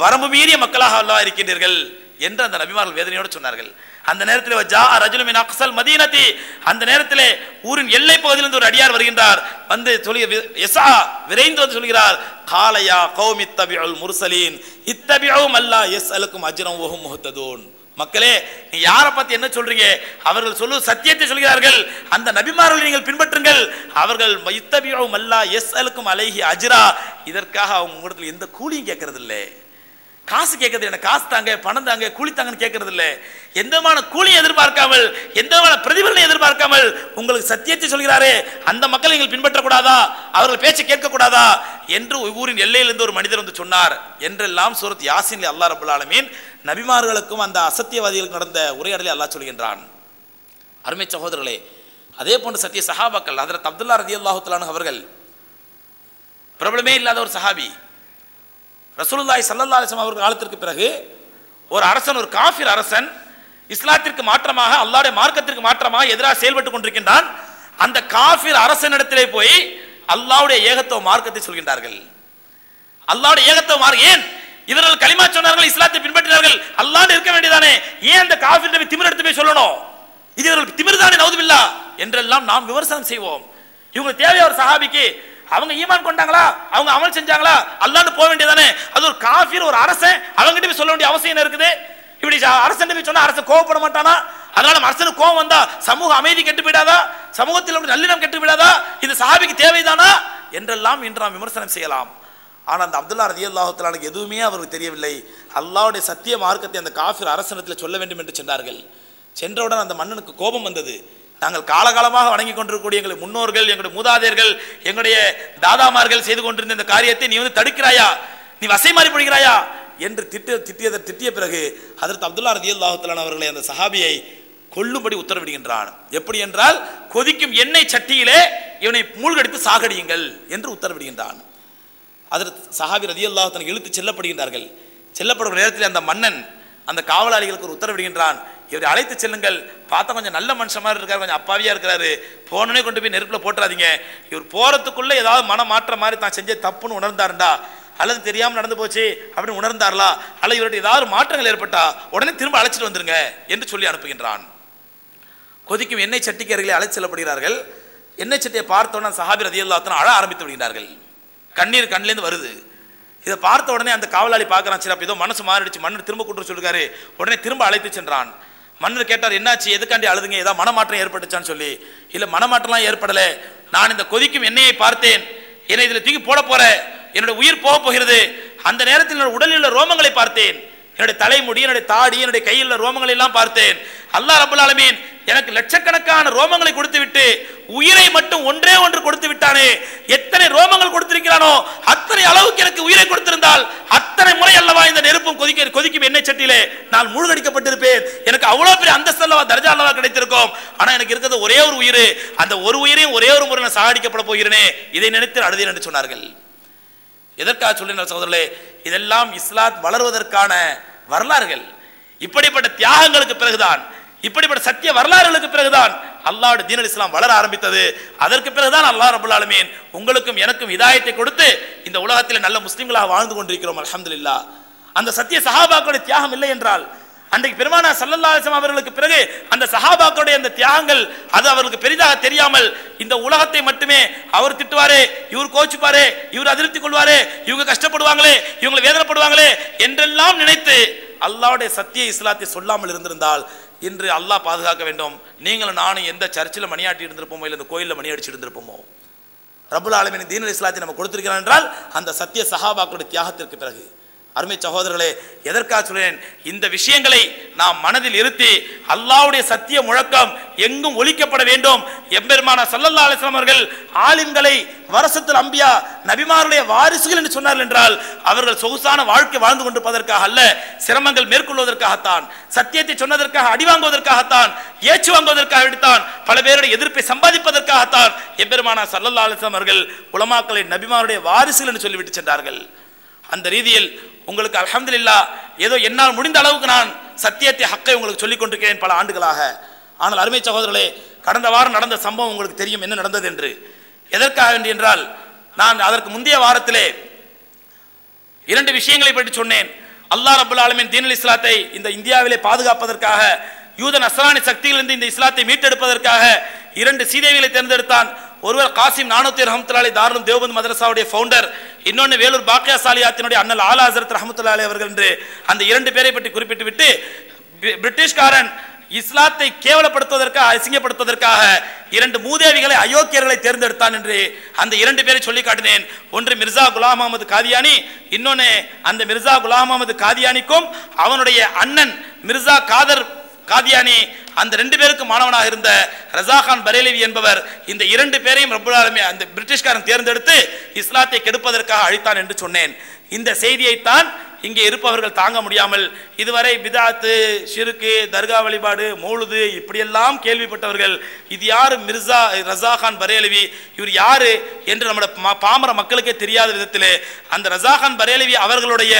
வரம்பு மீறிய மக்களாக அல்லவா இருக்கின்றீர்கள். என்று அந்த நபிமார்கள் வேதனையோடு சொன்னார்கள். அந்த நேரத்தில் ஜா ரஜுலுமின் அக்சல் மதீனத்தி அந்த நேரத்தில் ஊரின் எல்லை பகுதியிலிருந்து ஒரு அடியார் வருகின்றார். வந்து சொல்லி எசா விரைந்து வந்து சொல்கிறார் காலையா கௌம் இத்தபியுல் முர்சலீன். இத்தபியும் அல்லா எஸ் அலுக்கும் அஜ்ரம் ஓஹும் முஹத்ததூன் மக்களே நீ யாரை பத்தி என்ன சொல்றீங்க? அவர்கள் சொல்லு சத்தியத்தை சொல்கிறார்கள். அந்த நபிமார்களை நீங்கள் பின்பற்றுங்கள். அவர்கள் இத்தபியும் அல்லா எஸ் அலுக்கும் அலைஹி அஜ்ரா. இதற்காக அவங்க உங்களிடத்தில் எந்த கூலியும் கேட்கறது இல்லை காசு கேட்கறது என்ன காசு தாங்க பணம் தாங்க கூலி தாங்கன்னு கேட்கறது இல்லை. எந்தமான கூலியை எதிர்பார்க்காமல் எந்தமான பிரதிபலனை எதிர்பார்க்காமல் உங்களுக்கு சத்தியத்தை சொல்கிறாரே அந்த மக்களை நீங்கள் பின்பற்றக்கூடாதா? அவர்கள் பேச்சு கேட்கக்கூடாதா? என்று ஊரின் எல்லையிலிருந்து ஒரு மனிதர் வந்து சொன்னார். என்றெல்லாம் சூரத் யாசின் அல்லாஹ் ரபுல் ஆலமீன் நபிமார்களுக்கும் அந்த அசத்தியவாதிகளுக்கு நடந்த உரையாடலை அல்லாஹ் சொல்கின்றான். அருமை சகோதரர்களே அதே போன்று சத்திய சஹாபாக்கள் அதில் அப்துல்லா ரதி அல்லாஹுத்தலானு அவர்கள் பிரபலமே இல்லாத ஒரு சஹாபி. ரசூலுல்லாய் சல்லல்லா அலைஹி அவர்கள் காலத்திற்கு பிறகு ஒரு அரசன் ஒரு காஃபிர் அரசன் இஸ்லாத்திற்கு மாற்றமாக அல்லாவுடைய மார்க்கத்திற்கு மாற்றமாக எதிராக செயல்பட்டு கொண்டிருக்கின்றான். அந்த காஃபிர் அரசனிடத்திலே போய் அல்லாவுடைய ஏகத்துவ மார்க்கத்தை சொல்கின்றார்கள். அல்லாவுடைய ஏகத்துவ மார்க்கம் ஏன்? இவர்கள் களிமா சொன்னார்கள் இஸ்லாத்தை பின்பற்றினார்கள். அல்லாண்டு இருக்க வேண்டியதானே ஏன் அந்த காஃபிர் நபி திமிர் எடுத்து போய் சொல்லணும்? இது இவர்களுக்கு திமிர் தானே நவுதுமில்லா என்றெல்லாம் நாம் விமர்சனம் செய்வோம். இவங்க தேவையா ஒரு சஹாபிக்கு அவங்க ஈமான் கொண்டாங்களா? அவங்க அமல் செஞ்சாங்களா? அல்லான்னு போக வேண்டியதானே அது ஒரு காஃபிர் ஒரு அரசன். அவங்ககிட்ட போய் சொல்ல வேண்டிய அவசியம் என்ன இருக்குது? இப்படி அரசன் போய் சொன்னா அரசு கோவப்பட மாட்டானா? அதனால அரசனுக்கு கோவம் வந்தா சமூக அமைதி கெட்டு போயிடாதா? சமூகத்தில் உள்ள நல்லினம் கெட்டு விடாதா இது சாபிக்கு தேவைதானா? என்றெல்லாம் இன்று நாம் விமர்சனம் செய்யலாம். ஆனால் அந்த அப்துல்லா ரதி அல்லாஹுத்தலானுக்கு எதுவுமே அவருக்கு தெரியவில்லை. அல்லாவுடைய சத்திய மார்க்கத்தை அந்த காஃபிர் அரசனத்தில் சொல்ல வேண்டும் என்று சென்றார்கள். சென்றவுடன் அந்த மன்னனுக்கு கோபம் வந்தது. நாங்கள் காலகாலமாக வணங்கி கொண்டிருக்கக்கூடிய எங்களுடைய முன்னோர்கள் எங்களுடைய மூதாதையர்கள் எங்களுடைய தாதாமார்கள் செய்து கொண்டிருந்த இந்த காரியத்தை நீ வந்து தடுக்கிறாயா? நீ வசை மாறி போடுகிறாயா? என்று திட்டு திட்டியதை திட்டிய பிறகு அதற்கு அப்துல்லா ரதி அல்லாஹுத்தலான் அவர்களை அந்த சஹாபியை கொல்லும்படி உத்தரவிடுகின்றான். எப்படி என்றால் கொதிக்கும் எண்ணெய் சட்டியிலே இவனை மூழ்கடித்து சாகடியுங்கள் என்று உத்தரவிடுகின்றான். அதற்கு சஹாபி ரதி அல்லாஹ் இழுத்து செல்லப்படுகின்றார்கள். செல்லப்படுகிற நேரத்தில் அந்த மன்னன் அந்த காவலாளிகளுக்கு ஒரு உத்தரவிடுகின்றான். இவரை அழைத்து செல்லுங்கள். பார்த்தா கொஞ்சம் நல்ல மனுஷன் மாதிரி இருக்காரு கொஞ்சம் அப்பாவியா இருக்கிறாரு. போனோடனே கொண்டு போய் நெருப்பில் போட்டுறாதீங்க. இவர் போறதுக்குள்ள ஏதாவது மன மாற்றம் மாதிரி தான் செஞ்ச தப்புன்னு உணர்ந்தாருண்டா? அல்லது தெரியாமல் நடந்து போச்சு அப்படின்னு உணர்ந்தார்களா? அல்லது இவருடைய ஏதாவது மாற்றங்கள் ஏற்பட்டா உடனே திரும்ப அழைச்சிட்டு வந்துருங்க என்று சொல்லி அனுப்புகின்றான். கொதிக்கும் எண்ணெய் சட்டிக்கு அழைத்து செல்லப்படுகிறார்கள். எண்ணெய் சட்டியை பார்த்தோன்னே சஹாபி ரதி அல்லாத்தன அழ ஆரம்பித்து விடுகிறார்கள் கண்ணீர் கண்ணிலேருந்து வருது. இதை பார்த்த உடனே அந்த காவலாளி பார்க்குறான். சரி அப்போ ஏதோ மனசு மாறிடுச்சு மண்ணு திரும்ப கூட்டு சொல்லிருக்காரு. உடனே திரும்ப அழைத்து சென்றான். மன்னர் கேட்டார் என்னாச்சு? எதுக்காண்டி அழுதுங்க? ஏதாவது மனமாற்றம் ஏற்பட்டுச்சான்னு சொல்லி. இல்லை மனமாற்றம்லாம் ஏற்படல. நான் இந்த கொதிக்கும் எண்ணெயை பார்த்தேன். என்னை இதில் தூக்கி போட போற என்னோட உயிர் போக போகிறது. அந்த நேரத்தில் என்னோட உடலில் உள்ள ரோமங்களை பார்த்தேன். என்னுடைய தலைமுடி என்னுடைய தாடி என்னுடைய கையில் ரோமங்களை எல்லாம் பார்த்தேன். அல்லாஹ் ரபுல் ஆலமீன் எனக்கு லட்சக்கணக்கான ரோமங்களை கொடுத்து விட்டு உயிரை மட்டும் ஒன்றே ஒன்று கொடுத்து விட்டானே. எத்தனை ரோமங்கள் கொடுத்திருக்கிறானோ அத்தனை அளவுக்கு எனக்கு உயிரை கொடுத்திருந்தால் அத்தனை முறை அல்லவா இந்த நெருப்பும் கொதிக்க கொதிக்கும் எண்ணெய் சட்டியிலே நான் மூழ்கடிக்கப்பட்டிருப்பேன். எனக்கு அவ்வளவு பெரிய அந்தஸ்து அல்லவா தர்ஜா அல்லவா கிடைத்திருக்கும். ஆனா எனக்கு இருக்கிறது ஒரே ஒரு உயிர். அந்த ஒரு உயிரையும் ஒரே ஒரு முறை நான் சாகடிக்கப்பட போகிறேனே. இதை நினைத்து அழுதேன் என்று சொன்னார்கள். எதற்காக சொல்லினார் சகோதரர்களே? இதெல்லாம் இஸ்லாத் வளர்வதற்கான வரலாறுகள். இப்படிப்பட்ட தியாகங்களுக்கு பிறகுதான் இப்படிப்பட்ட சத்திய வரலாறுகளுக்கு பிறகுதான் அல்லாஹ்வுடைய தீனல் இஸ்லாம் வளர ஆரம்பித்தது. அதற்கு பிறகுதான் அல்லாஹ் ரபுல் ஆலமீன் உங்களுக்கும் எனக்கும் இதாயத்தை கொடுத்து இந்த உலகத்தில் நல்ல முஸ்லீம்களாக வாழ்ந்து கொண்டிருக்கிறோம் அல்ஹம்துலில்லாஹ். அந்த சத்திய சஹாபாக்களுடைய தியாகம் இல்லை என்றால் அன்றைக்கு பெருமானா சல்லல்லாசம் அவர்களுக்கு பிறகு அந்த சஹாபாக்களுடைய அந்த தியாகங்கள் அது அவர்களுக்கு பெரிதாக தெரியாமல் இந்த உலகத்தை மட்டுமே அவர் திட்டுவாரே இவர் கோச்சுப்பாரே இவர் அதிருப்தி கொள்வாரே இவங்க கஷ்டப்படுவாங்களே இவங்களை வேதனைப்படுவாங்களே என்றெல்லாம் நினைத்து அல்லாவுடைய சத்திய இஸ்லாத்தை சொல்லாமல் இருந்திருந்தால் இன்று அல்லாஹ் பாதுகாக்க வேண்டும். நீங்களும் நானும் எந்த சர்ச்சில் மணியாட்டி இருந்திருப்போமோ இல்லை இந்த கோயிலில் மணி அடிச்சு இருந்திருப்போமோ? ரபுல் ஆலமின் தீனல் இஸ்லாத்தை நம்ம கொடுத்திருக்கிறான் என்றால் அந்த சத்திய சஹாபாக்களுடைய தியாகத்திற்கு பிறகு. அருமை சகோதரர்களே எதற்காக சொல்கிறேன்? இந்த விஷயங்களை நாம் மனதில் இருத்தி அல்லாவுடைய சத்திய முழக்கம் எங்கும் ஒழிக்கப்பட வேண்டும். எம்பெருமான சல்லல்லா அலிஸ்லாம் அவர்கள் ஆலிம்களை வரசத்தில் அம்பியா நபிமாருடைய வாரிசுகள் என்று சொன்னார்கள் என்றால் அவர்கள் சொகுசான வாழ்க்கை வாழ்ந்து கொண்டிருப்பதற்காக அல்ல சிரமங்கள் மேற்கொள்வதற்காகத்தான் சத்தியத்தை சொன்னதற்காக அடி வாங்குவதற்காகத்தான் ஏச்சு வாங்குவதற்காக எடுத்தான் பல பேருடைய எதிர்ப்பை சம்பாதிப்பதற்காகத்தான் எம்பெருமானா சல்லல்லா அலிஸ்லாம் அவர்கள் உலமாக்களை நபிமாருடைய வாரிசுகள் என்று சொல்லிவிட்டு சென்றார்கள். அந்த ரீதியில் உங்களுக்கு அல்ஹம்துலில்லாஹ் ஏதோ என்னால் முடிந்த அளவுக்கு நான் சத்தியத்தை ஹக்கை உங்களுக்கு சொல்லிக் கொண்டிருக்கிறேன் பல ஆண்டுகளாக. ஆனால் அருமை சகோதரர்களே கடந்த வாரம் நடந்த சம்பவம் உங்களுக்கு தெரியும் என்ன நடந்தது என்று. எதற்காக என்று என்றால் நான் அதற்கு முந்தைய வாரத்திலே இரண்டு விஷயங்களை பற்றி சொன்னேன். அல்லாஹ் ரபுல் ஆலமின் தீனல் இஸ்லாத்தை இந்த இந்தியாவிலே பாதுகாப்பதற்காக யூத நஸ்ரானி சக்தியிலிருந்து இந்த இஸ்லாத்தை மீட்டெடுப்பதற்காக இரண்டு சீதேவிகளை தேர்ந்தெடுத்தான். ஒருவர் காசிம் நானூத்தி ரஹமத்துல்லாலி தாருலும் தேவபந்த் மதரசாவுடைய ஃபவுண்டர் இன்னொன்று வேலூர் பாக்கியா சாலியாத்தினுடைய அண்ணல் ஆலா ஹசரத் ரஹமத்துல்லாலி அவர்கள் என்று அந்த இரண்டு பேரை பற்றி குறிப்பிட்டு விட்டு பி- பிரிட்டிஷ்காரன் இஸ்லாத்தை கேவலப்படுத்துவதற்காக அசிங்கப்படுத்துவதற்காக இரண்டு மூதேவிகளை அயோக்கியர்களை தேர்ந்தெடுத்தான் என்று அந்த இரண்டு பேரை சொல்லி காட்டினேன். ஒன்று மிர்சா குலாம் அகமது காதியானி இன்னொன்று அந்த மிர்சா குலாம் அகமது காதியானிக்கும் அவனுடைய அண்ணன் மிர்சா காதர் காதியானி அந்த ரெண்டு பேருக்கு மாணவனாக இருந்த ரசாகான் பரேலவி என்பவர் இந்த இரண்டு பேரையும் ரப்புல் அந்த பிரிட்டிஷ்காரன் தேர்ந்தெடுத்து இஸ்லாத்தை கெடுப்பதற்காக அழித்தான் என்று சொன்னேன். இந்த செய்தியைத்தான் இங்கே இருப்பவர்கள் தாங்க முடியாமல் இதுவரை பிதாத்து ஷிருக்கு தர்கா வழிபாடு மௌலுது இப்படியெல்லாம் கேள்விப்பட்டவர்கள் இது யாரு மிர்சா ரசாகான் பரேலவி இவர் யார் என்று நம்முடைய பாமர மக்களுக்கே தெரியாத விதத்திலே அந்த ரசாகான் பரேலவி அவர்களுடைய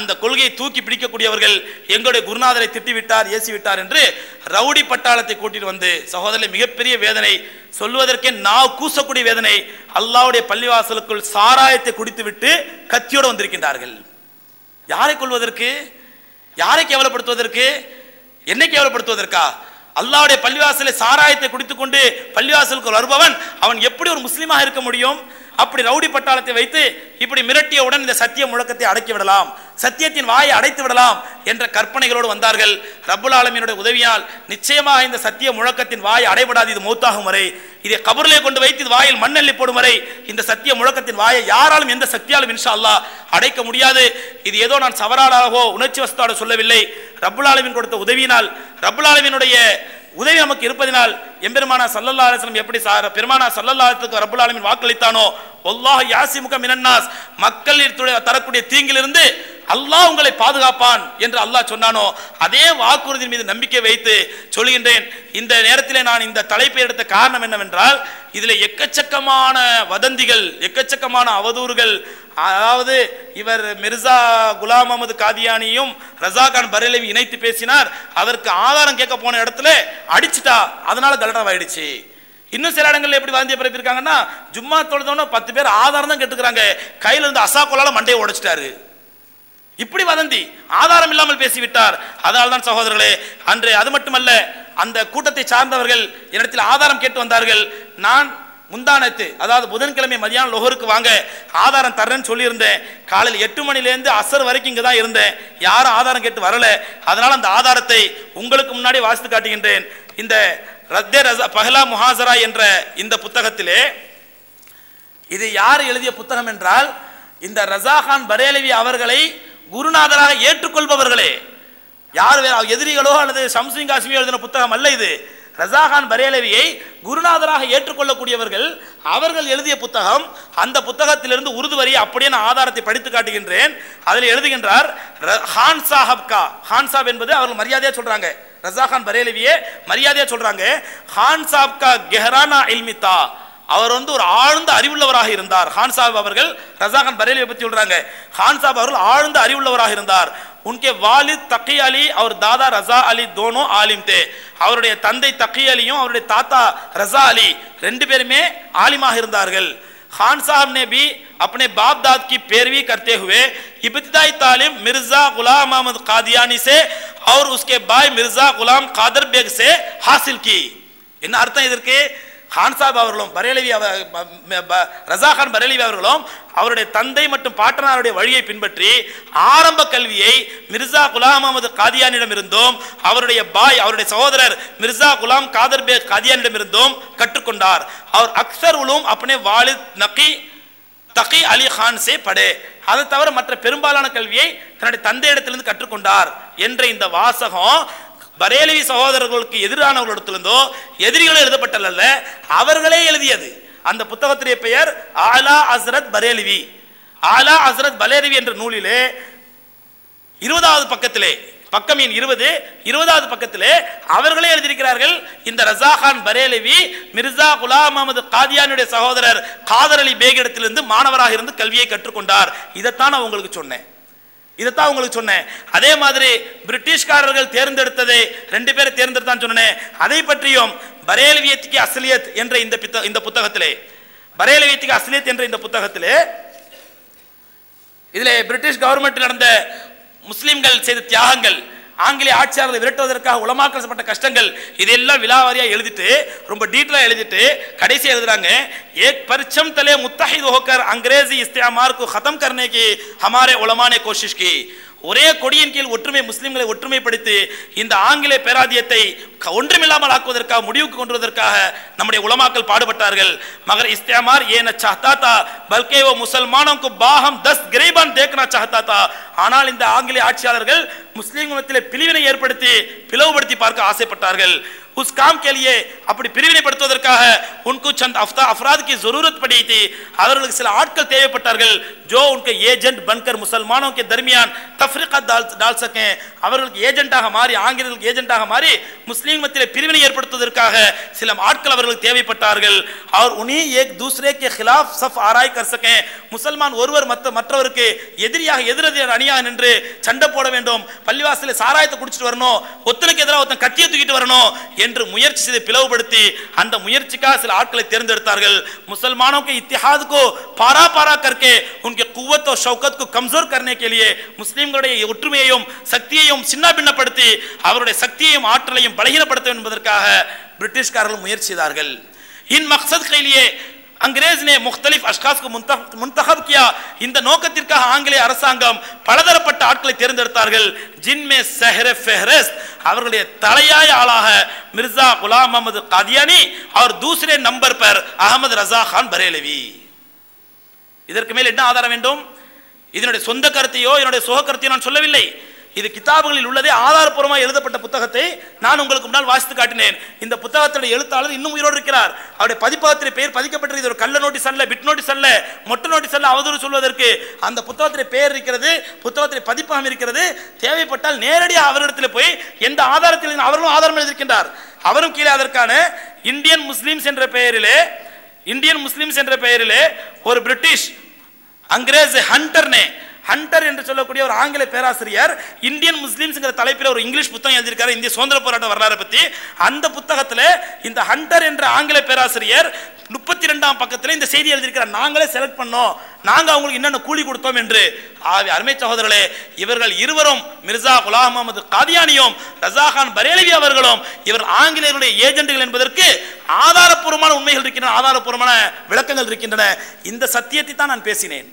அந்த கொள்கையை தூக்கி பிடிக்கக்கூடியவர்கள் எங்களுடைய குருநாதரை திட்டிவிட்டார் ஏசிவிட்டார் என்று ரவுடி பட்டாளத்தை கூட்டிட்டு வந்து சகோதரர் மிகப்பெரிய வேதனை சொல்வதற்கே நான் கூசக்கூடிய வேதனை அல்லாவுடைய பள்ளிவாசலுக்குள் சாராயத்தை குடித்துவிட்டு கத்தியோடு வந்திருக்கின்றார்கள். யாரை கொள்வதற்கு யாரை கேவலப்படுத்துவதற்கு? என்னை கேவலப்படுத்துவதற்கா? அல்லாவுடைய பள்ளிவாசலை சாராயத்தை குடித்துக்கொண்டு பள்ளிவாசலுக்கு வருபவன் அவன் எப்படி ஒரு முஸ்லீமாக இருக்க முடியும்? அப்படி ரவுடி பட்டாளத்தை வைத்து இப்படி மிரட்டியவுடன் இந்த சத்திய முழக்கத்தை அடக்கி விடலாம். சத்தியத்தின் வாயை அடைத்து விடலாம் என்ற கற்பனைகளோடு வந்தார்கள். ரப்புல் ஆலமீனுடைய உதவியால் நிச்சயமாக இந்த சத்திய முழக்கத்தின் வாயை அடைபடாது இது மூத்தாகும் வரை. இதை கபரிலே கொண்டு வைத்து இது வாயில் மண்ணெல்லி போடும் வரை இந்த சத்திய முழக்கத்தின் வாயை யாராலும் எந்த சக்தியாலும் இன்ஷா அல்லா அடைக்க முடியாது. இது ஏதோ நான் சவராளாகவோ உணர்ச்சி வசத்தோட சொல்லவில்லை. ரப்புல் ஆலமின் கொடுத்த உதவியினால் ரப்புல் ஆலமீனுடைய உதவி நமக்கு இருப்பதினால் எம்பெருமானா சல்லல்லா அலிஸ்லம் எப்படி சார் பெருமானா சல்லல்லா அலிஸ்லத்துக்கு ரப்புல் வாக்களித்தானோ? ஒல்லாஹ் யாசிமுக மினன்னாஸ். மக்கள் தரக்கூடிய தீங்கிலிருந்து அல்லாஹ் உங்களை பாதுகாப்பான் என்று அல்லாஹ் சொன்னானோ? அதே வாக்குறுதியின் மீது நம்பிக்கை வைத்து சொல்கின்றேன். இந்த நேரத்தில் நான் இந்த தலைப்பை எடுத்த காரணம் என்னவென்றால் இதில் எக்கச்சக்கமான வதந்திகள் எக்கச்சக்கமான அவதூறுகள் அதாவது இவர் மிர்சா குலாம் அகமது காதியானியும் ரசாகான் பரேலவி இணைத்து பேசினார். அதற்கு ஆதாரம் கேட்க போன இடத்துல அடிச்சிட்டா அதனால கலடாவாயிடுச்சு இன்னும் சில இடங்கள்ல எப்படி வாந்திய பிறப்பிருக்காங்கன்னா ஜும்மா தொழுதோன்னு பத்து பேர் ஆதாரம் தான் கேட்டுக்கிறாங்க. கையில இருந்து அசாக்கோலால மண்டையை உடைச்சிட்டாரு. இப்படி வதந்தி ஆதாரம் இல்லாமல் பேசிவிட்டார். அதனால் தான் சகோதரர்களே அன்று அது மட்டுமல்ல அந்த கூட்டத்தை சார்ந்தவர்கள் என்னிடத்தில் ஆதாரம் கேட்டு வந்தார்கள். நான் முந்தானத்து அதாவது புதன்கிழமை மதியானம் லொஹருக்கு வாங்க ஆதாரம் தர்றேன்னு சொல்லியிருந்தேன். காலையில் எட்டு மணிலேருந்து அசர் வரைக்கும் இங்கே தான் இருந்தேன். யாரும் ஆதாரம் கேட்டு வரல. அதனால் அந்த ஆதாரத்தை உங்களுக்கு முன்னாடி வாசித்து காட்டுகின்றேன். இந்த ரத்தே ரச பஹலா முஹாசரா என்ற இந்த புத்தகத்திலே இது யார் எழுதிய புத்தகம் என்றால் இந்த ரசாகான் பரேலவி அவர்களை குருநாதராக ஏற்றுக்கொள்பவர்களே. யார் எதிரிகளோ அல்லது சம்சிங் காசிமி எழுதின புத்தகம் அல்ல இது. ரசாகான் பரேலவியை குருநாதராக ஏற்றுக்கொள்ளக்கூடியவர்கள் அவர்கள் எழுதிய புத்தகம் அந்த புத்தகத்திலிருந்து உருது வரியை அப்படியே நான் ஆதாரத்தை படித்து காட்டுகின்றேன். அதில் எழுதுகின்றார் ர- ஹான் சாஹப் கா. ஹான் சாப் என்பது அவர்கள் மரியாதையாக சொல்கிறாங்க ரசாகான் பரேலவியே மரியாதையாக சொல்கிறாங்க ஹான் சாப் கா கெஹரானா இல்மிதா அவர் வந்து ஒரு ஆழ்ந்த அறிவுள்ளவராக இருந்தார். ஹான் சாஹிப் அவர்கள் ரசாகான் பரேலியை பற்றி சொல்கிறாங்க ஹான் சாஹிப் அவர்கள் ஆழ்ந்த அறிவுள்ளவராக இருந்தார். ان کے والد تقی علی اور தாதா ரசா அலி தோனோ ஆலிம் தே அவருடைய தந்தை தக்கி அலியும் அவருடைய தாத்தா ரசா அலி ரெண்டு பேருமே ஆலிமாக இருந்தார்கள் خان صاحب نے بھی اپنے باپ داد کی پیروی کرتے ہوئے ابتدائی تعلیم مرزا غلام احمد قادیانی سے اور اس کے بھائی مرزا غلام قادر بیگ سے حاصل کی ان ادھر சாப் அவர்களும் பரேலவி அவ- ரசா கான் பரேலவி அவர்களும் அவருடைய தந்தை மற்றும் பாட்டனாருடைய வழியை பின்பற்றி ஆரம்ப கல்வியை மிர்சா குலாம் அகமது காதியானிடம் இருந்தும் அவருடைய பாய் அவருடைய சகோதரர் மிர்சா குலாம் காதர் பே காதியானிடம் இருந்தும் கற்றுக்கொண்டார். அவர் அக்சர் உலும் அப்பனே வாலித் நக்கி தகி அலி ஹான் சே படே. அதை தவிர மற்ற பெரும்பாலான கல்வியை தன்னுடைய தந்தையிடத்திலிருந்து கற்றுக்கொண்டார் என்ற இந்த வாசகம் பரேலவி சகோதரர்களுக்கு எதிரானவர்களிடத்திலிருந்தோ எதிரிகளும் எழுதப்பட்டதல்ல அவர்களே எழுதியது. அந்த புத்தகத்துடைய பெயர் ஆலா அசரத் பரேலிவி. ஆலா அசரத் பரேலிவி என்ற நூலிலே இருபதாவது பக்கத்திலே பக்கம் எண் இருபது இருபதாவது பக்கத்திலே அவர்களே எழுதியிருக்கிறார்கள். இந்த ரசாகான் பரேலவி மிர்சா குலாம் அகமது காதியானுடைய சகோதரர் காதர் அலி பேகிடத்திலிருந்து மாணவராக இருந்து கல்வியை கற்றுக்கொண்டார். இதைத்தான் நான் உங்களுக்கு சொன்னேன். இதைத்தான் உங்களுக்கு சொன்னேன். அதே மாதிரி பிரிட்டிஷ்காரர்கள் தேர்ந்தெடுத்ததை ரெண்டு பேரை தேர்ந்தெடுத்தான்னு சொன்னேன். அதை பற்றியும் பரேலவியத்துக்கு அசலியத் என்ற இந்த பித்த- இந்த புத்தகத்திலே பரேலவியத்துக்கு அசலியத் என்ற இந்த புத்தகத்திலே இதில் பிரிட்டிஷ் கவர்மெண்ட் நடந்த முஸ்லிம்கள் செய்த தியாகங்கள் ஆங்கிலேய ஆட்சியாளர்களை விரட்டுவதற்காக உலமாக்கல் பட்ட கஷ்டங்கள் இதெல்லாம் விலாவாரியாக எழுதிட்டு ரொம்ப டீட்டெயிலாக எழுதிட்டு கடைசி எழுதுறாங்க ஏக் பரிச்சம் தலே முத்தஹித் ஹோக்கர் அங்கிரேசி இஸ்தியாமார் கு ஹதம் கர்னேக்கு ஹமாரே உலமானே கோஷிஷ் கி ஒரே கொடியின் கீழ் ஒற்றுமை முஸ்லிம்களை ஒற்றுமைப்படுத்தி இந்த ஆங்கிலேய பேராதியத்தை ஒன்றுமில்லாமல் ஆக்குவதற்காக முடிவுக்கு கொண்டுவதற்காக நம்முடைய உலமாக்கள் பாடுபட்டார்கள். மகர் இஸ்தியாமார் ஏன சாஹ்தா தா பல்கே ஓ முசல்மானோக்கு பாகம் தஸ் கிரைபான் தேக்கனா சாஹ்தா தா ஆனால் இந்த ஆங்கிலேய ஆட்சியாளர்கள் முஸ்லிம் உலகத்திலே பிரிவினை ஏற்படுத்தி பிளவுபடுத்தி பார்க்க ஆசைப்பட்டார்கள் उस काम के लिए அப்படி பிரிவினைப்படுத்துவதற்காக उनको चंद अफ्ता अफराद की जरूरत पड़ी थी அவர்களுக்கு சில ஆட்கள் தேவைப்பட்டார்கள் जो उनके ஏஜென்ட் बनकर मुसलमानों के दरमियान तफरीका डाल डाल सकें அவர்களுக்கு ஏஜென்ட்டாக மாறி ஆங்கிலேயர்களுக்கு ஏஜென்ட்டாக மாறி முஸ்லீம் மத்தியிலே பிரிவினை ஏற்படுத்துவதற்காக சில ஆட்கள் அவர்களுக்கு தேவைப்பட்டார்கள் அவர் உனி ஏக் दूसरे के खिलाफ सफ ஆராய் कर सकें முசல்மான் ஒருவர் மற்ற மற்றவருக்கு எதிரியாக எதிரெதிர் அணியாக நின்று சண்டை போட வேண்டும் பள்ளிவாசலில் சாராயத்தை குடிச்சிட்டு வரணும் ஒத்துனுக்கு எதிராக ஒருத்தன் கத்தியை தூக்கிட்டு வரணும் என்று முயற்சி செய்து பிளவுபடுத்தி அந்த முயற்சிக்காக சில ஆட்களை தேர்ந்தெடுத்தார்கள். முசல்மானோக்கு இத்திஹாதுக்கோ பாரா பாரா கற்கே உன்கே குவத்தோ ஷவுக்கத்கோ கம்சோர் கர்னே கேலியே முஸ்லீம்களுடைய ஒற்றுமையையும் சக்தியையும் சின்ன பின்னப்படுத்தி அவருடைய சக்தியையும் ஆற்றலையும் பலகீனப்படுத்த என்பதற்காக பிரிட்டிஷ்காரர்கள் முயற்சி செய்தார்கள். இன் மக்சத் கைலியே अंग्रेज ने मुख्तलिफ अशखास को मुंतख- मुंतखब किया இந்த நோக்கத்திற்காக ஆங்கிலேய அரசாங்கம் பலதரப்பட்ட ஆட்களை தேர்ந்தெடுத்தார்கள் ஜின்மே செஹ்ர ஃபெஹரஸ் அவர்களுடைய தலையாய ஆளாக மிர்சா குலாம் அஹமது காதியானி और दूसरे नंबर पर அகமது ரசா கான் பரேலவி இதற்கு மேல் என்ன ஆதாரம் வேண்டும் இதனுடைய சொந்த கருத்தையோ என்னுடைய சுக கருத்தையோ நான் சொல்லவில்லை இது கிதாபுகளில் உள்ளதே ஆதாரப்பூர்வமாக எழுதப்பட்ட புத்தகத்தை நான் உங்களுக்கு முன்னால் வாசித்து காட்டினேன். இந்த புத்தகத்துடைய எழுத்தாளர் இன்னும் உயிரோடு இருக்கிறார். அவருடைய பதிப்பகத்திலே பெயர் பதிக்கப்பட்டிருக்கிறது. ஒரு கள்ள நோட்டீஸ் அல்ல பிட் நோட்டீஸ் அல்ல மொட்டை நோட்டீஸ் அல்ல அவதூறு சொல்வதற்கு. அந்த புத்தகத்திலே பெயர் இருக்கிறது புத்தகத்திலே பதிப்பகம் இருக்கிறது. தேவைப்பட்டால் நேரடியாக அவரிடத்தில் போய் எந்த ஆதாரத்தில் அவர்களும் ஆதாரம் எழுதியிருக்கின்றார். அவரும் கீழே அதற்கான இந்தியன் முஸ்லீம்ஸ் என்ற பெயரிலே இந்தியன் முஸ்லீம்ஸ் என்ற பெயரிலே ஒரு பிரிட்டிஷ் அங்கிரேஸ் ஹண்டர்னே ஹண்டர் என்று சொல்லக்கூடிய ஒரு ஆங்கில பேராசிரியர் இந்தியன் முஸ்லீம்ஸ்ங்கிற தலைப்பில் ஒரு இங்கிலீஷ் புத்தகம் எழுதியிருக்காரு இந்திய சுதந்திர போராட்ட வரலாறு பற்றி அந்த புத்தகத்தில் இந்த ஹண்டர் என்ற ஆங்கில பேராசிரியர் முப்பத்தி ரெண்டாம் பக்கத்தில் இந்த செய்தி எழுதியிருக்கிறார் நாங்களே செலக்ட் பண்ணோம். நாங்கள் அவங்களுக்கு என்னென்ன கூலி கொடுத்தோம் என்று. ஆவி அருமை சகோதரர்களே இவர்கள் இருவரும் மிர்சா குலாம் முகமது காதியானியும் ரசாகான் பரேலவி அவர்களும் இவர் ஆங்கிலேயருடைய ஏஜென்ட்கள் என்பதற்கு ஆதாரப்பூர்வமான உண்மைகள் இருக்கின்றன ஆதாரப்பூர்வமான விளக்கங்கள் இருக்கின்றன. இந்த சத்தியத்தை தான் நான் பேசினேன்.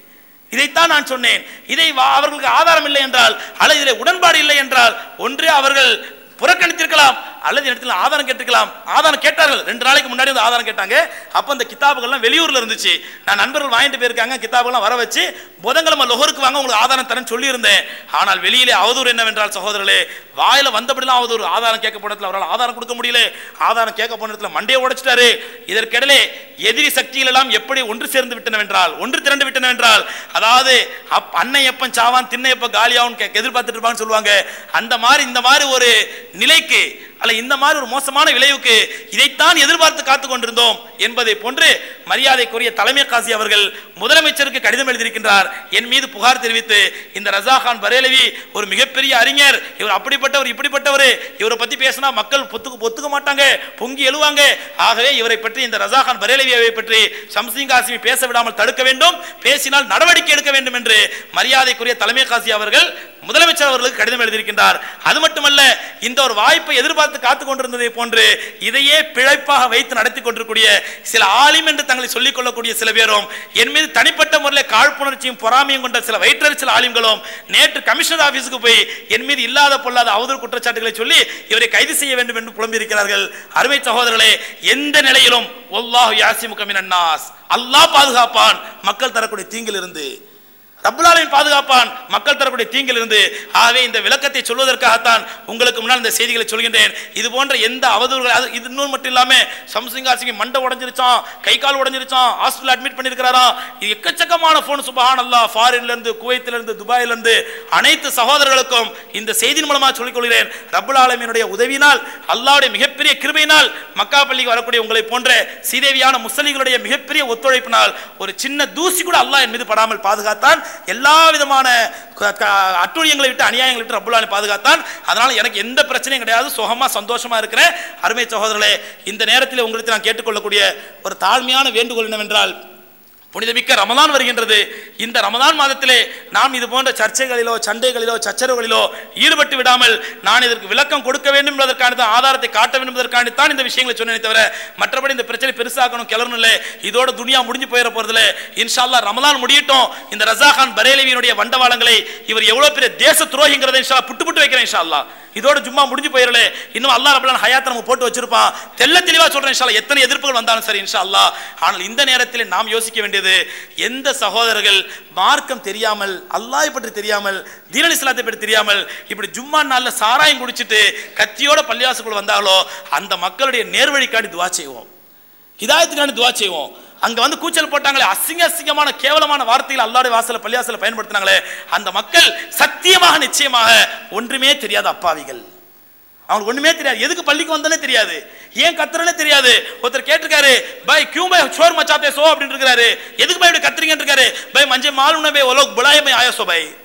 இதைத்தான் நான் சொன்னேன். இதை வா- அவர்களுக்கு ஆதாரம் இல்லை என்றால் அல்லது இதில் உடன்பாடு இல்லை என்றால் ஒன்று அவர்கள் புறக்கணித்திருக்கலாம் அல்லது இடத்துல ஆதாரம் கேட்டிருக்கலாம். ஆதாரம் கேட்டார்கள். ரெண்டு நாளைக்கு முன்னாடி வந்து ஆதாரம் கேட்டாங்க. அப்போ அந்த கிதாபுகள்லாம் வெளியூரில் இருந்துச்சு. நான் நண்பர்கள் வாங்கிட்டு போயிருக்காங்க கிதாபுகள்லாம் வர வச்சு புதன்கிழமை லொஹருக்கு வாங்க உங்களுக்கு ஆதாரம் தரேன்னு சொல்லியிருந்தேன். ஆனால் வெளியிலே அவதூறு என்னவென்றால் சகோதரர்களே வாயில் வந்தபடிலாம் அவதூறு. ஆதாரம் கேட்க போன இடத்துல அவரால் ஆதாரம் கொடுக்க முடியல. ஆதாரம் கேட்க போன இடத்துல மண்டையை உடைச்சிட்டாரு. இதற்கிடையிலே எதிரி சக்திகள் எல்லாம் எப்படி ஒன்று சேர்ந்து விட்டனவென்றால் ஒன்று திரண்டு விட்டனவென்றால் அதாவது அப் அன்னை எப்பன் சாவான் திண்ணை எப்ப காலியாவும் கே- எதிர்பார்த்துட்டு இருப்பான்னு சொல்லுவாங்க. அந்த மாதிரி இந்த மாதிரி ஒரு நிலைக்கு அல்ல இந்த மாதிரி ஒரு மோசமான விளைவுக்கு இதைத்தான் எதிர்பார்த்து காத்து கொண்டிருந்தோம் என்பதை போன்று மரியாதைக்குரிய தலைமை காசி அவர்கள் முதலமைச்சருக்கு கடிதம் எழுதியிருக்கின்றார். என் மீது புகார் தெரிவித்து இந்த ரஜா கான் பரேலவி ஒரு மிகப்பெரிய அறிஞர் இவர் அப்படிப்பட்டவர் இப்படிப்பட்டவர் இவரை பத்தி பேசினா மக்கள் பொத்துக்கு பொத்துக்க மாட்டாங்க பொங்கி எழுவாங்க. ஆகவே இவரை பற்றி இந்த ரசாகான் பரேலவியை பற்றி சம்சிங் காசிமி பேச விடாமல் தடுக்க வேண்டும் பேசினால் நடவடிக்கை எடுக்க வேண்டும் என்று மரியாதைக்குரிய தலைமை காசி அவர்கள் முதலமைச்சர் அவர்களுக்கு கடிதம் எழுதியிருக்கின்றார். அது மட்டுமல்ல இந்த ஒரு வாய்ப்பை எதிர்பார்த்து காத்து கொண்டிருந்ததை போன்று இதையே பிழைப்பாக வைத்து நடத்தி கொண்டிருக்கூடிய சில ஆலிம் என்று தங்களை சொல்லிக் கொள்ளக்கூடிய சில பேரும் என் மீது தனிப்பட்ட முறையில் காழ்ப்புணர்ச்சியும் பொறாமையும் கொண்ட சில வயிற்றறிச்சல் ஆலிம்களும் நேற்று கமிஷனர் ஆபீஸுக்கு போய் என் மீது இல்லாத பொல்லாத அவதூறு குற்றச்சாட்டுகளை சொல்லி இவரை கைது செய்ய வேண்டும் என்று புலம்பியிருக்கிறார்கள். அருமை சகோதரர்களே எந்த நிலையிலும் ஒல்லாஹு யாசிமுக அல்லாஹ் பாதுகாப்பான். மக்கள் தரக்கூடிய தீங்கிலிருந்து ரப்புலாலின் பாதுகாப்பான். மக்கள் தரக்கூடிய தீங்கில் இருந்து ஆகவே இந்த விளக்கத்தை சொல்வதற்காகத்தான் உங்களுக்கு முன்னால் இந்த செய்திகளை சொல்கின்றேன். இது போன்ற எந்த அவதூறுகள் அது இது இன்னொரு மட்டும் இல்லாமல் சம்சிங்காசிங்க மண்டை உடஞ்சிருச்சான் கை கால் உடஞ்சிருச்சான் ஹாஸ்பிட்டல் அட்மிட் பண்ணியிருக்கிறாரா இது எக்கச்சக்கமான ஃபோன் சுபஹான் அல்லா ஃபாரின்லேருந்து குவைத்திலிருந்து துபாயிலிருந்து அனைத்து சகோதரர்களுக்கும் இந்த செய்தியின் மூலமாக சொல்லிக்கொள்கிறேன் ரபுல் ரப்புல் உதவியினால் அல்லாவுடைய மிகப்பெரிய கிருபையினால் மக்கா பள்ளிக்கு வரக்கூடிய உங்களை போன்ற சீதேவியான முஸ்லிம்களுடைய மிகப்பெரிய ஒத்துழைப்பினால் ஒரு சின்ன தூசி கூட அல்லாஹ் என் மீது படாமல் பாதுகாத்தான். எல்லா விதமான அட்டுழியங்களை விட்டு அநியாயங்களை விட்டு ரப்புல்லாலை பாதுகாத்தான். அதனால எனக்கு எந்த பிரச்சனையும் கிடையாது. சுகமாக சந்தோஷமா இருக்கிறேன். அருமை சகோதரர்களே இந்த நேரத்தில் உங்களுக்கு நான் கேட்டுக்கொள்ளக்கூடிய ஒரு தாழ்மையான வேண்டுகோள் என்னவென்றால் புனிதமிக்க ரமதான் வருகின்றது. இந்த ரமதான் மாதத்திலே நாம் இது போன்ற சர்ச்சைகளிலோ சண்டைகளிலோ சச்சரவுகளிலோ ஈடுபட்டு விடாமல் நான் இதற்கு விளக்கம் கொடுக்க வேண்டும் என்பதற்கான தான் ஆதாரத்தை காட்ட வேண்டும் என்பதற்கான தான் இந்த விஷயங்களை சொன்னேனே தவிர மற்றபடி இந்த பிரச்சனை பெருசாக்கணும் கிளறணும் இல்லை இதோட துணியா முடிஞ்சு போயிட போறதுல இன்ஷால்லா ரமதான் முடியட்டும். இந்த ரசாகான் பரேலவியினுடைய வண்டவாளங்களை இவர் எவ்வளவு பெரிய தேச துரோகிங்கிறதை இன்ஷா புட்டு புட்டு வைக்கிறேன் இன்ஷால்லா இதோட ஜும்மா முடிஞ்சு போயிடல இன்னும் அல்லாஹ் ரபுல்லான் ஹயாத்தை நம்ம போட்டு வச்சிருப்பான். தெல்ல தெளிவாக சொல்கிறேன் இன்ஷா எத்தனை எதிர்ப்புகள் வந்தாலும் சரி இன்ஷா அல்லா ஆனால் இந்த நேரத்தில் நாம் யோசிக்க வேண்டியது எந்த சகோதரர்கள் மார்க்கம் தெரியாமல் அல்லாஹ் பற்றி தெரியாமல் தீனல் இஸ்லாத்தை பற்றி தெரியாமல் இப்படி ஜும்மா நாளில் சாராயம் குடிச்சிட்டு கத்தியோட பள்ளிவாசலுக்குள்ள வந்தாலோ அந்த மக்களுடைய நேர்வழிக்காண்டி துவா செய்வோம். இதாயத்துக்காண்டி துவா செய்வோம். அங்க வந்து கூச்சல் போட்டாங்களே அசிங்க அசிங்கமான கேவலமான வார்த்தைகள் அல்லாடைய வாசல பள்ளியாசல பயன்படுத்தினாங்களே அந்த மக்கள் சத்தியமாக நிச்சயமாக ஒன்றுமே தெரியாத அப்பாவிகள். அவனுக்கு ஒண்ணுமே தெரியாது. எதுக்கு பள்ளிக்கு வந்தனே தெரியாது. ஏன் கத்துறனே தெரியாது. ஒருத்தர் கேட்டிருக்காரு பை கியூ பை சோர் மச்சாத்தே சோ அப்படின்னு இருக்காரு எதுக்கு பை இப்படி கத்துறீங்கன்னு இருக்காரு. பை மஞ்சள் மாலுன பை ஒலோக் புலாய பை பை.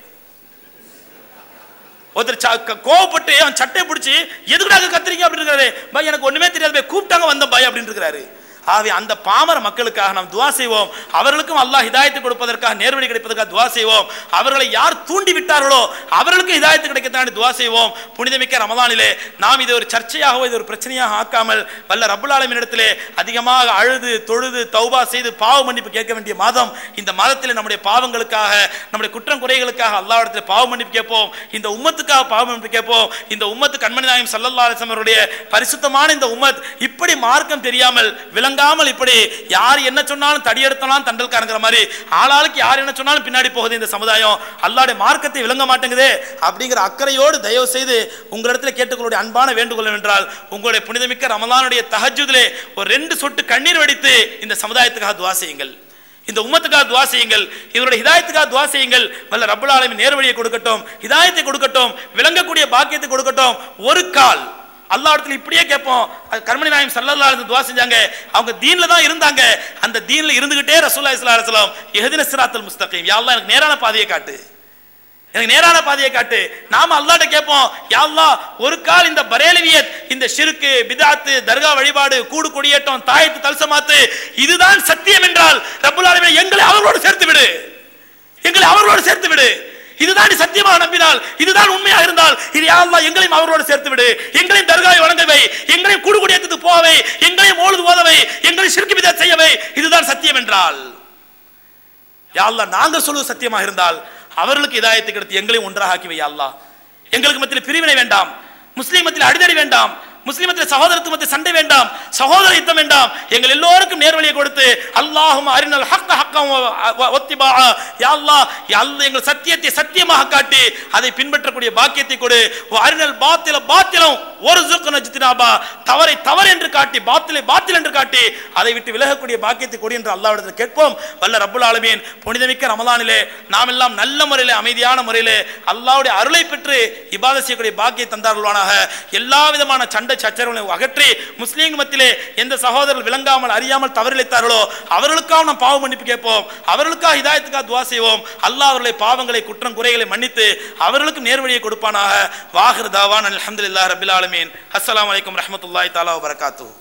ஒருத்தர் ச- க- கோவப்பட்டு அவன் சட்டை பிடிச்சி எதுக்குடாக கத்துறீங்க? அப்படின்னு இருக்காரு பை எனக்கு ஒண்ணுமே தெரியாது பை கூப்பிட்டாங்க வந்த பை அப்படின்னு இருக்காரு ஆகவே அந்த பாமர மக்களுக்காக நாம் துவா செய்வோம். அவர்களுக்கும் அல்லாஹ் ஹிதாயத்து கொடுப்பதற்காக நேர்வழி கிடைப்பதற்காக துவா செய்வோம். அவர்களை யார் தூண்டி விட்டார்களோ அவர்களுக்கும் ஹிதாயத்து கிடைக்கத்தாண்டி துவா செய்வோம். புனிதமிக்க ரமதானிலே நாம் இது ஒரு சர்ச்சையாகவோ இது ஒரு பிரச்சனையாக ஆக்காமல் வல்ல ரபுல்லாலமின் இடத்திலே அதிகமாக அழுது தொழுது தௌபா செய்து பாவ மன்னிப்பு கேட்க வேண்டிய மாதம் இந்த மாதத்தில் நம்முடைய பாவங்களுக்காக நம்முடைய குற்றம் குறைகளுக்காக அல்லாஹ்விடத்தில் பாவ மன்னிப்பு கேட்போம். இந்த உம்மத்துக்காக பாவ மன்னிப்பு கேட்போம். இந்த உம்மத்து கண்மணி நாயம் சல்லல்லா அலிசமருடைய பரிசுத்தமான இந்த உம்மத் இப்படி மார்க்கம் தெரியாமல் விளங்காமல் இப்படி யார் என்ன சொன்னாலும் தடியெடுத்தனாலும் தண்டல்காரங்கிற மாதிரி ஆளாளுக்கு யார் என்ன சொன்னாலும் பின்னாடி போகுது இந்த சமுதாயம். அல்லாடைய மார்க்கத்தை விளங்க மாட்டேங்குதே. அப்படிங்கிற அக்கறையோடு தயவு செய்து உங்களிடத்தில் கேட்டுக்கொள்ளுடைய அன்பான வேண்டுகோள் என்றால் உங்களுடைய புனிதமிக்க ரமலானுடைய தகஜுதிலே ஒரு ரெண்டு சொட்டு கண்ணீர் வடித்து இந்த சமுதாயத்துக்காக துவா செய்யுங்கள். இந்த உம்மத்துக்காக துவா செய்யுங்கள். இவருடைய ஹிதாயத்துக்காக துவா செய்யுங்கள். வல்ல ரப்பல் ஆலமின் நேர்வழியை கொடுக்கட்டும் ஹிதாயத்தை கொடுக்கட்டும் விளங்கக்கூடிய பாக்கியத்தை கொடுக்கட்டும். ஒரு கால் அல்லா இடத்துல இப்படியே கேட்போம். அது கர்மணி நாயம் சல்லல்லா துவா செஞ்சாங்க. அவங்க தீன்ல தான் இருந்தாங்க. அந்த தீன்ல இருந்துகிட்டே ரசூல்லா ஸல்லல்லாஹு அலைஹி வஸல்லம் சிராத்தல் முஸ்தகீம். யா எனக்கு நேரான பாதையை காட்டு. எனக்கு நேரான பாதையை காட்டு. நாம அல்லாட்ட கேட்போம் யாழ்லா ஒரு கால் இந்த பரேலவியத் இந்த ஷிருக்கு பிதாத்து தர்கா வழிபாடு கூடு கொடியேட்டம் தாயத்து தல்சமாத்து இதுதான் சத்தியம் என்றால் ரப்புல் எங்களை அவர்களோடு சேர்த்து விடு. எங்களை அவர்களோடு சேர்த்து விடு. இதுதான் நீ சத்தியமாக நம்பினால் இதுதான் உண்மையாக இருந்தால் இது யாரெல்லாம் எங்களையும் அவர்களோடு சேர்த்து விடு எங்களையும் தர்காவை வணங்கவை எங்களையும் கூடு கொடியேற்றத்துக்கு போவை எங்களையும் ஓழுது ஓதவை எங்களையும் சிறுக்கு விதை செய்யவை. இதுதான் சத்தியம் என்றால். யா நாங்கள் சொல்வது சத்தியமாக இருந்தால் அவர்களுக்கு இதாயத்தை கிடைத்து எங்களையும் ஒன்றாக ஆக்கிவை எங்களுக்கு மத்தியில் பிரிவினை வேண்டாம் முஸ்லீம் மத்தியில் அடிதடி வேண்டாம். முஸ்லிமத்தில் சகோதரத்து மத்திய சண்டை வேண்டாம் சகோதர யுத்தம் வேண்டாம். எங்கள் எல்லோருக்கும் நேர்வழியை கொடுத்து அல்லாஹும் அரினல் ஹக்க ஹக்கம் ஒத்திபா யா அல்ல எங்கள் சத்தியத்தை சத்தியமாக காட்டி அதை பின்பற்றக்கூடிய பாக்கியத்தை கொடு. அரினல் பாத்தில பாத்திலம் ஒரு ஜுக்கு நஜித்தினாபா தவறை தவறு என்று காட்டி பாத்திலை பாத்தில் என்று காட்டி அதை விட்டு விலகக்கூடிய பாக்கியத்தை கொடு என்று அல்லாவிடத்தில் கேட்போம். வல்ல ரப்புல் ஆலமீன் புனிதமிக்க ரமலானிலே நாம் எல்லாம் நல்ல முறையிலே அமைதியான முறையிலே அல்லாவுடைய அருளை பெற்று இபாத செய்யக்கூடிய பாக்கியை தந்தார்களானாக எல்லா விதமான சண்டை சச்சரவுகளை அகற்றி முஸ்லீம் மத்தியிலே எந்த சகோதரர்கள் விளங்காமல் அறியாமல் தவறிழைத்தார்களோ அவர்களுக்காக நாம் பாவ மன்னிப்பு கேட்போம். அவர்களுக்காக இதாயத்துக்காக துவா செய்வோம். அல்லாஹ் அவர்களை பாவங்களை குற்றம் குறைகளை மன்னித்து அவர்களுக்கு நேர்வழியை கொடுப்பானாக. வாஹிர் தாவான் அலமதுல்லா ரபில் ஆலமீன். அஸ்லாம் வலைக்கம் ரஹமத்துல்லாய் தாலா வரகாத்து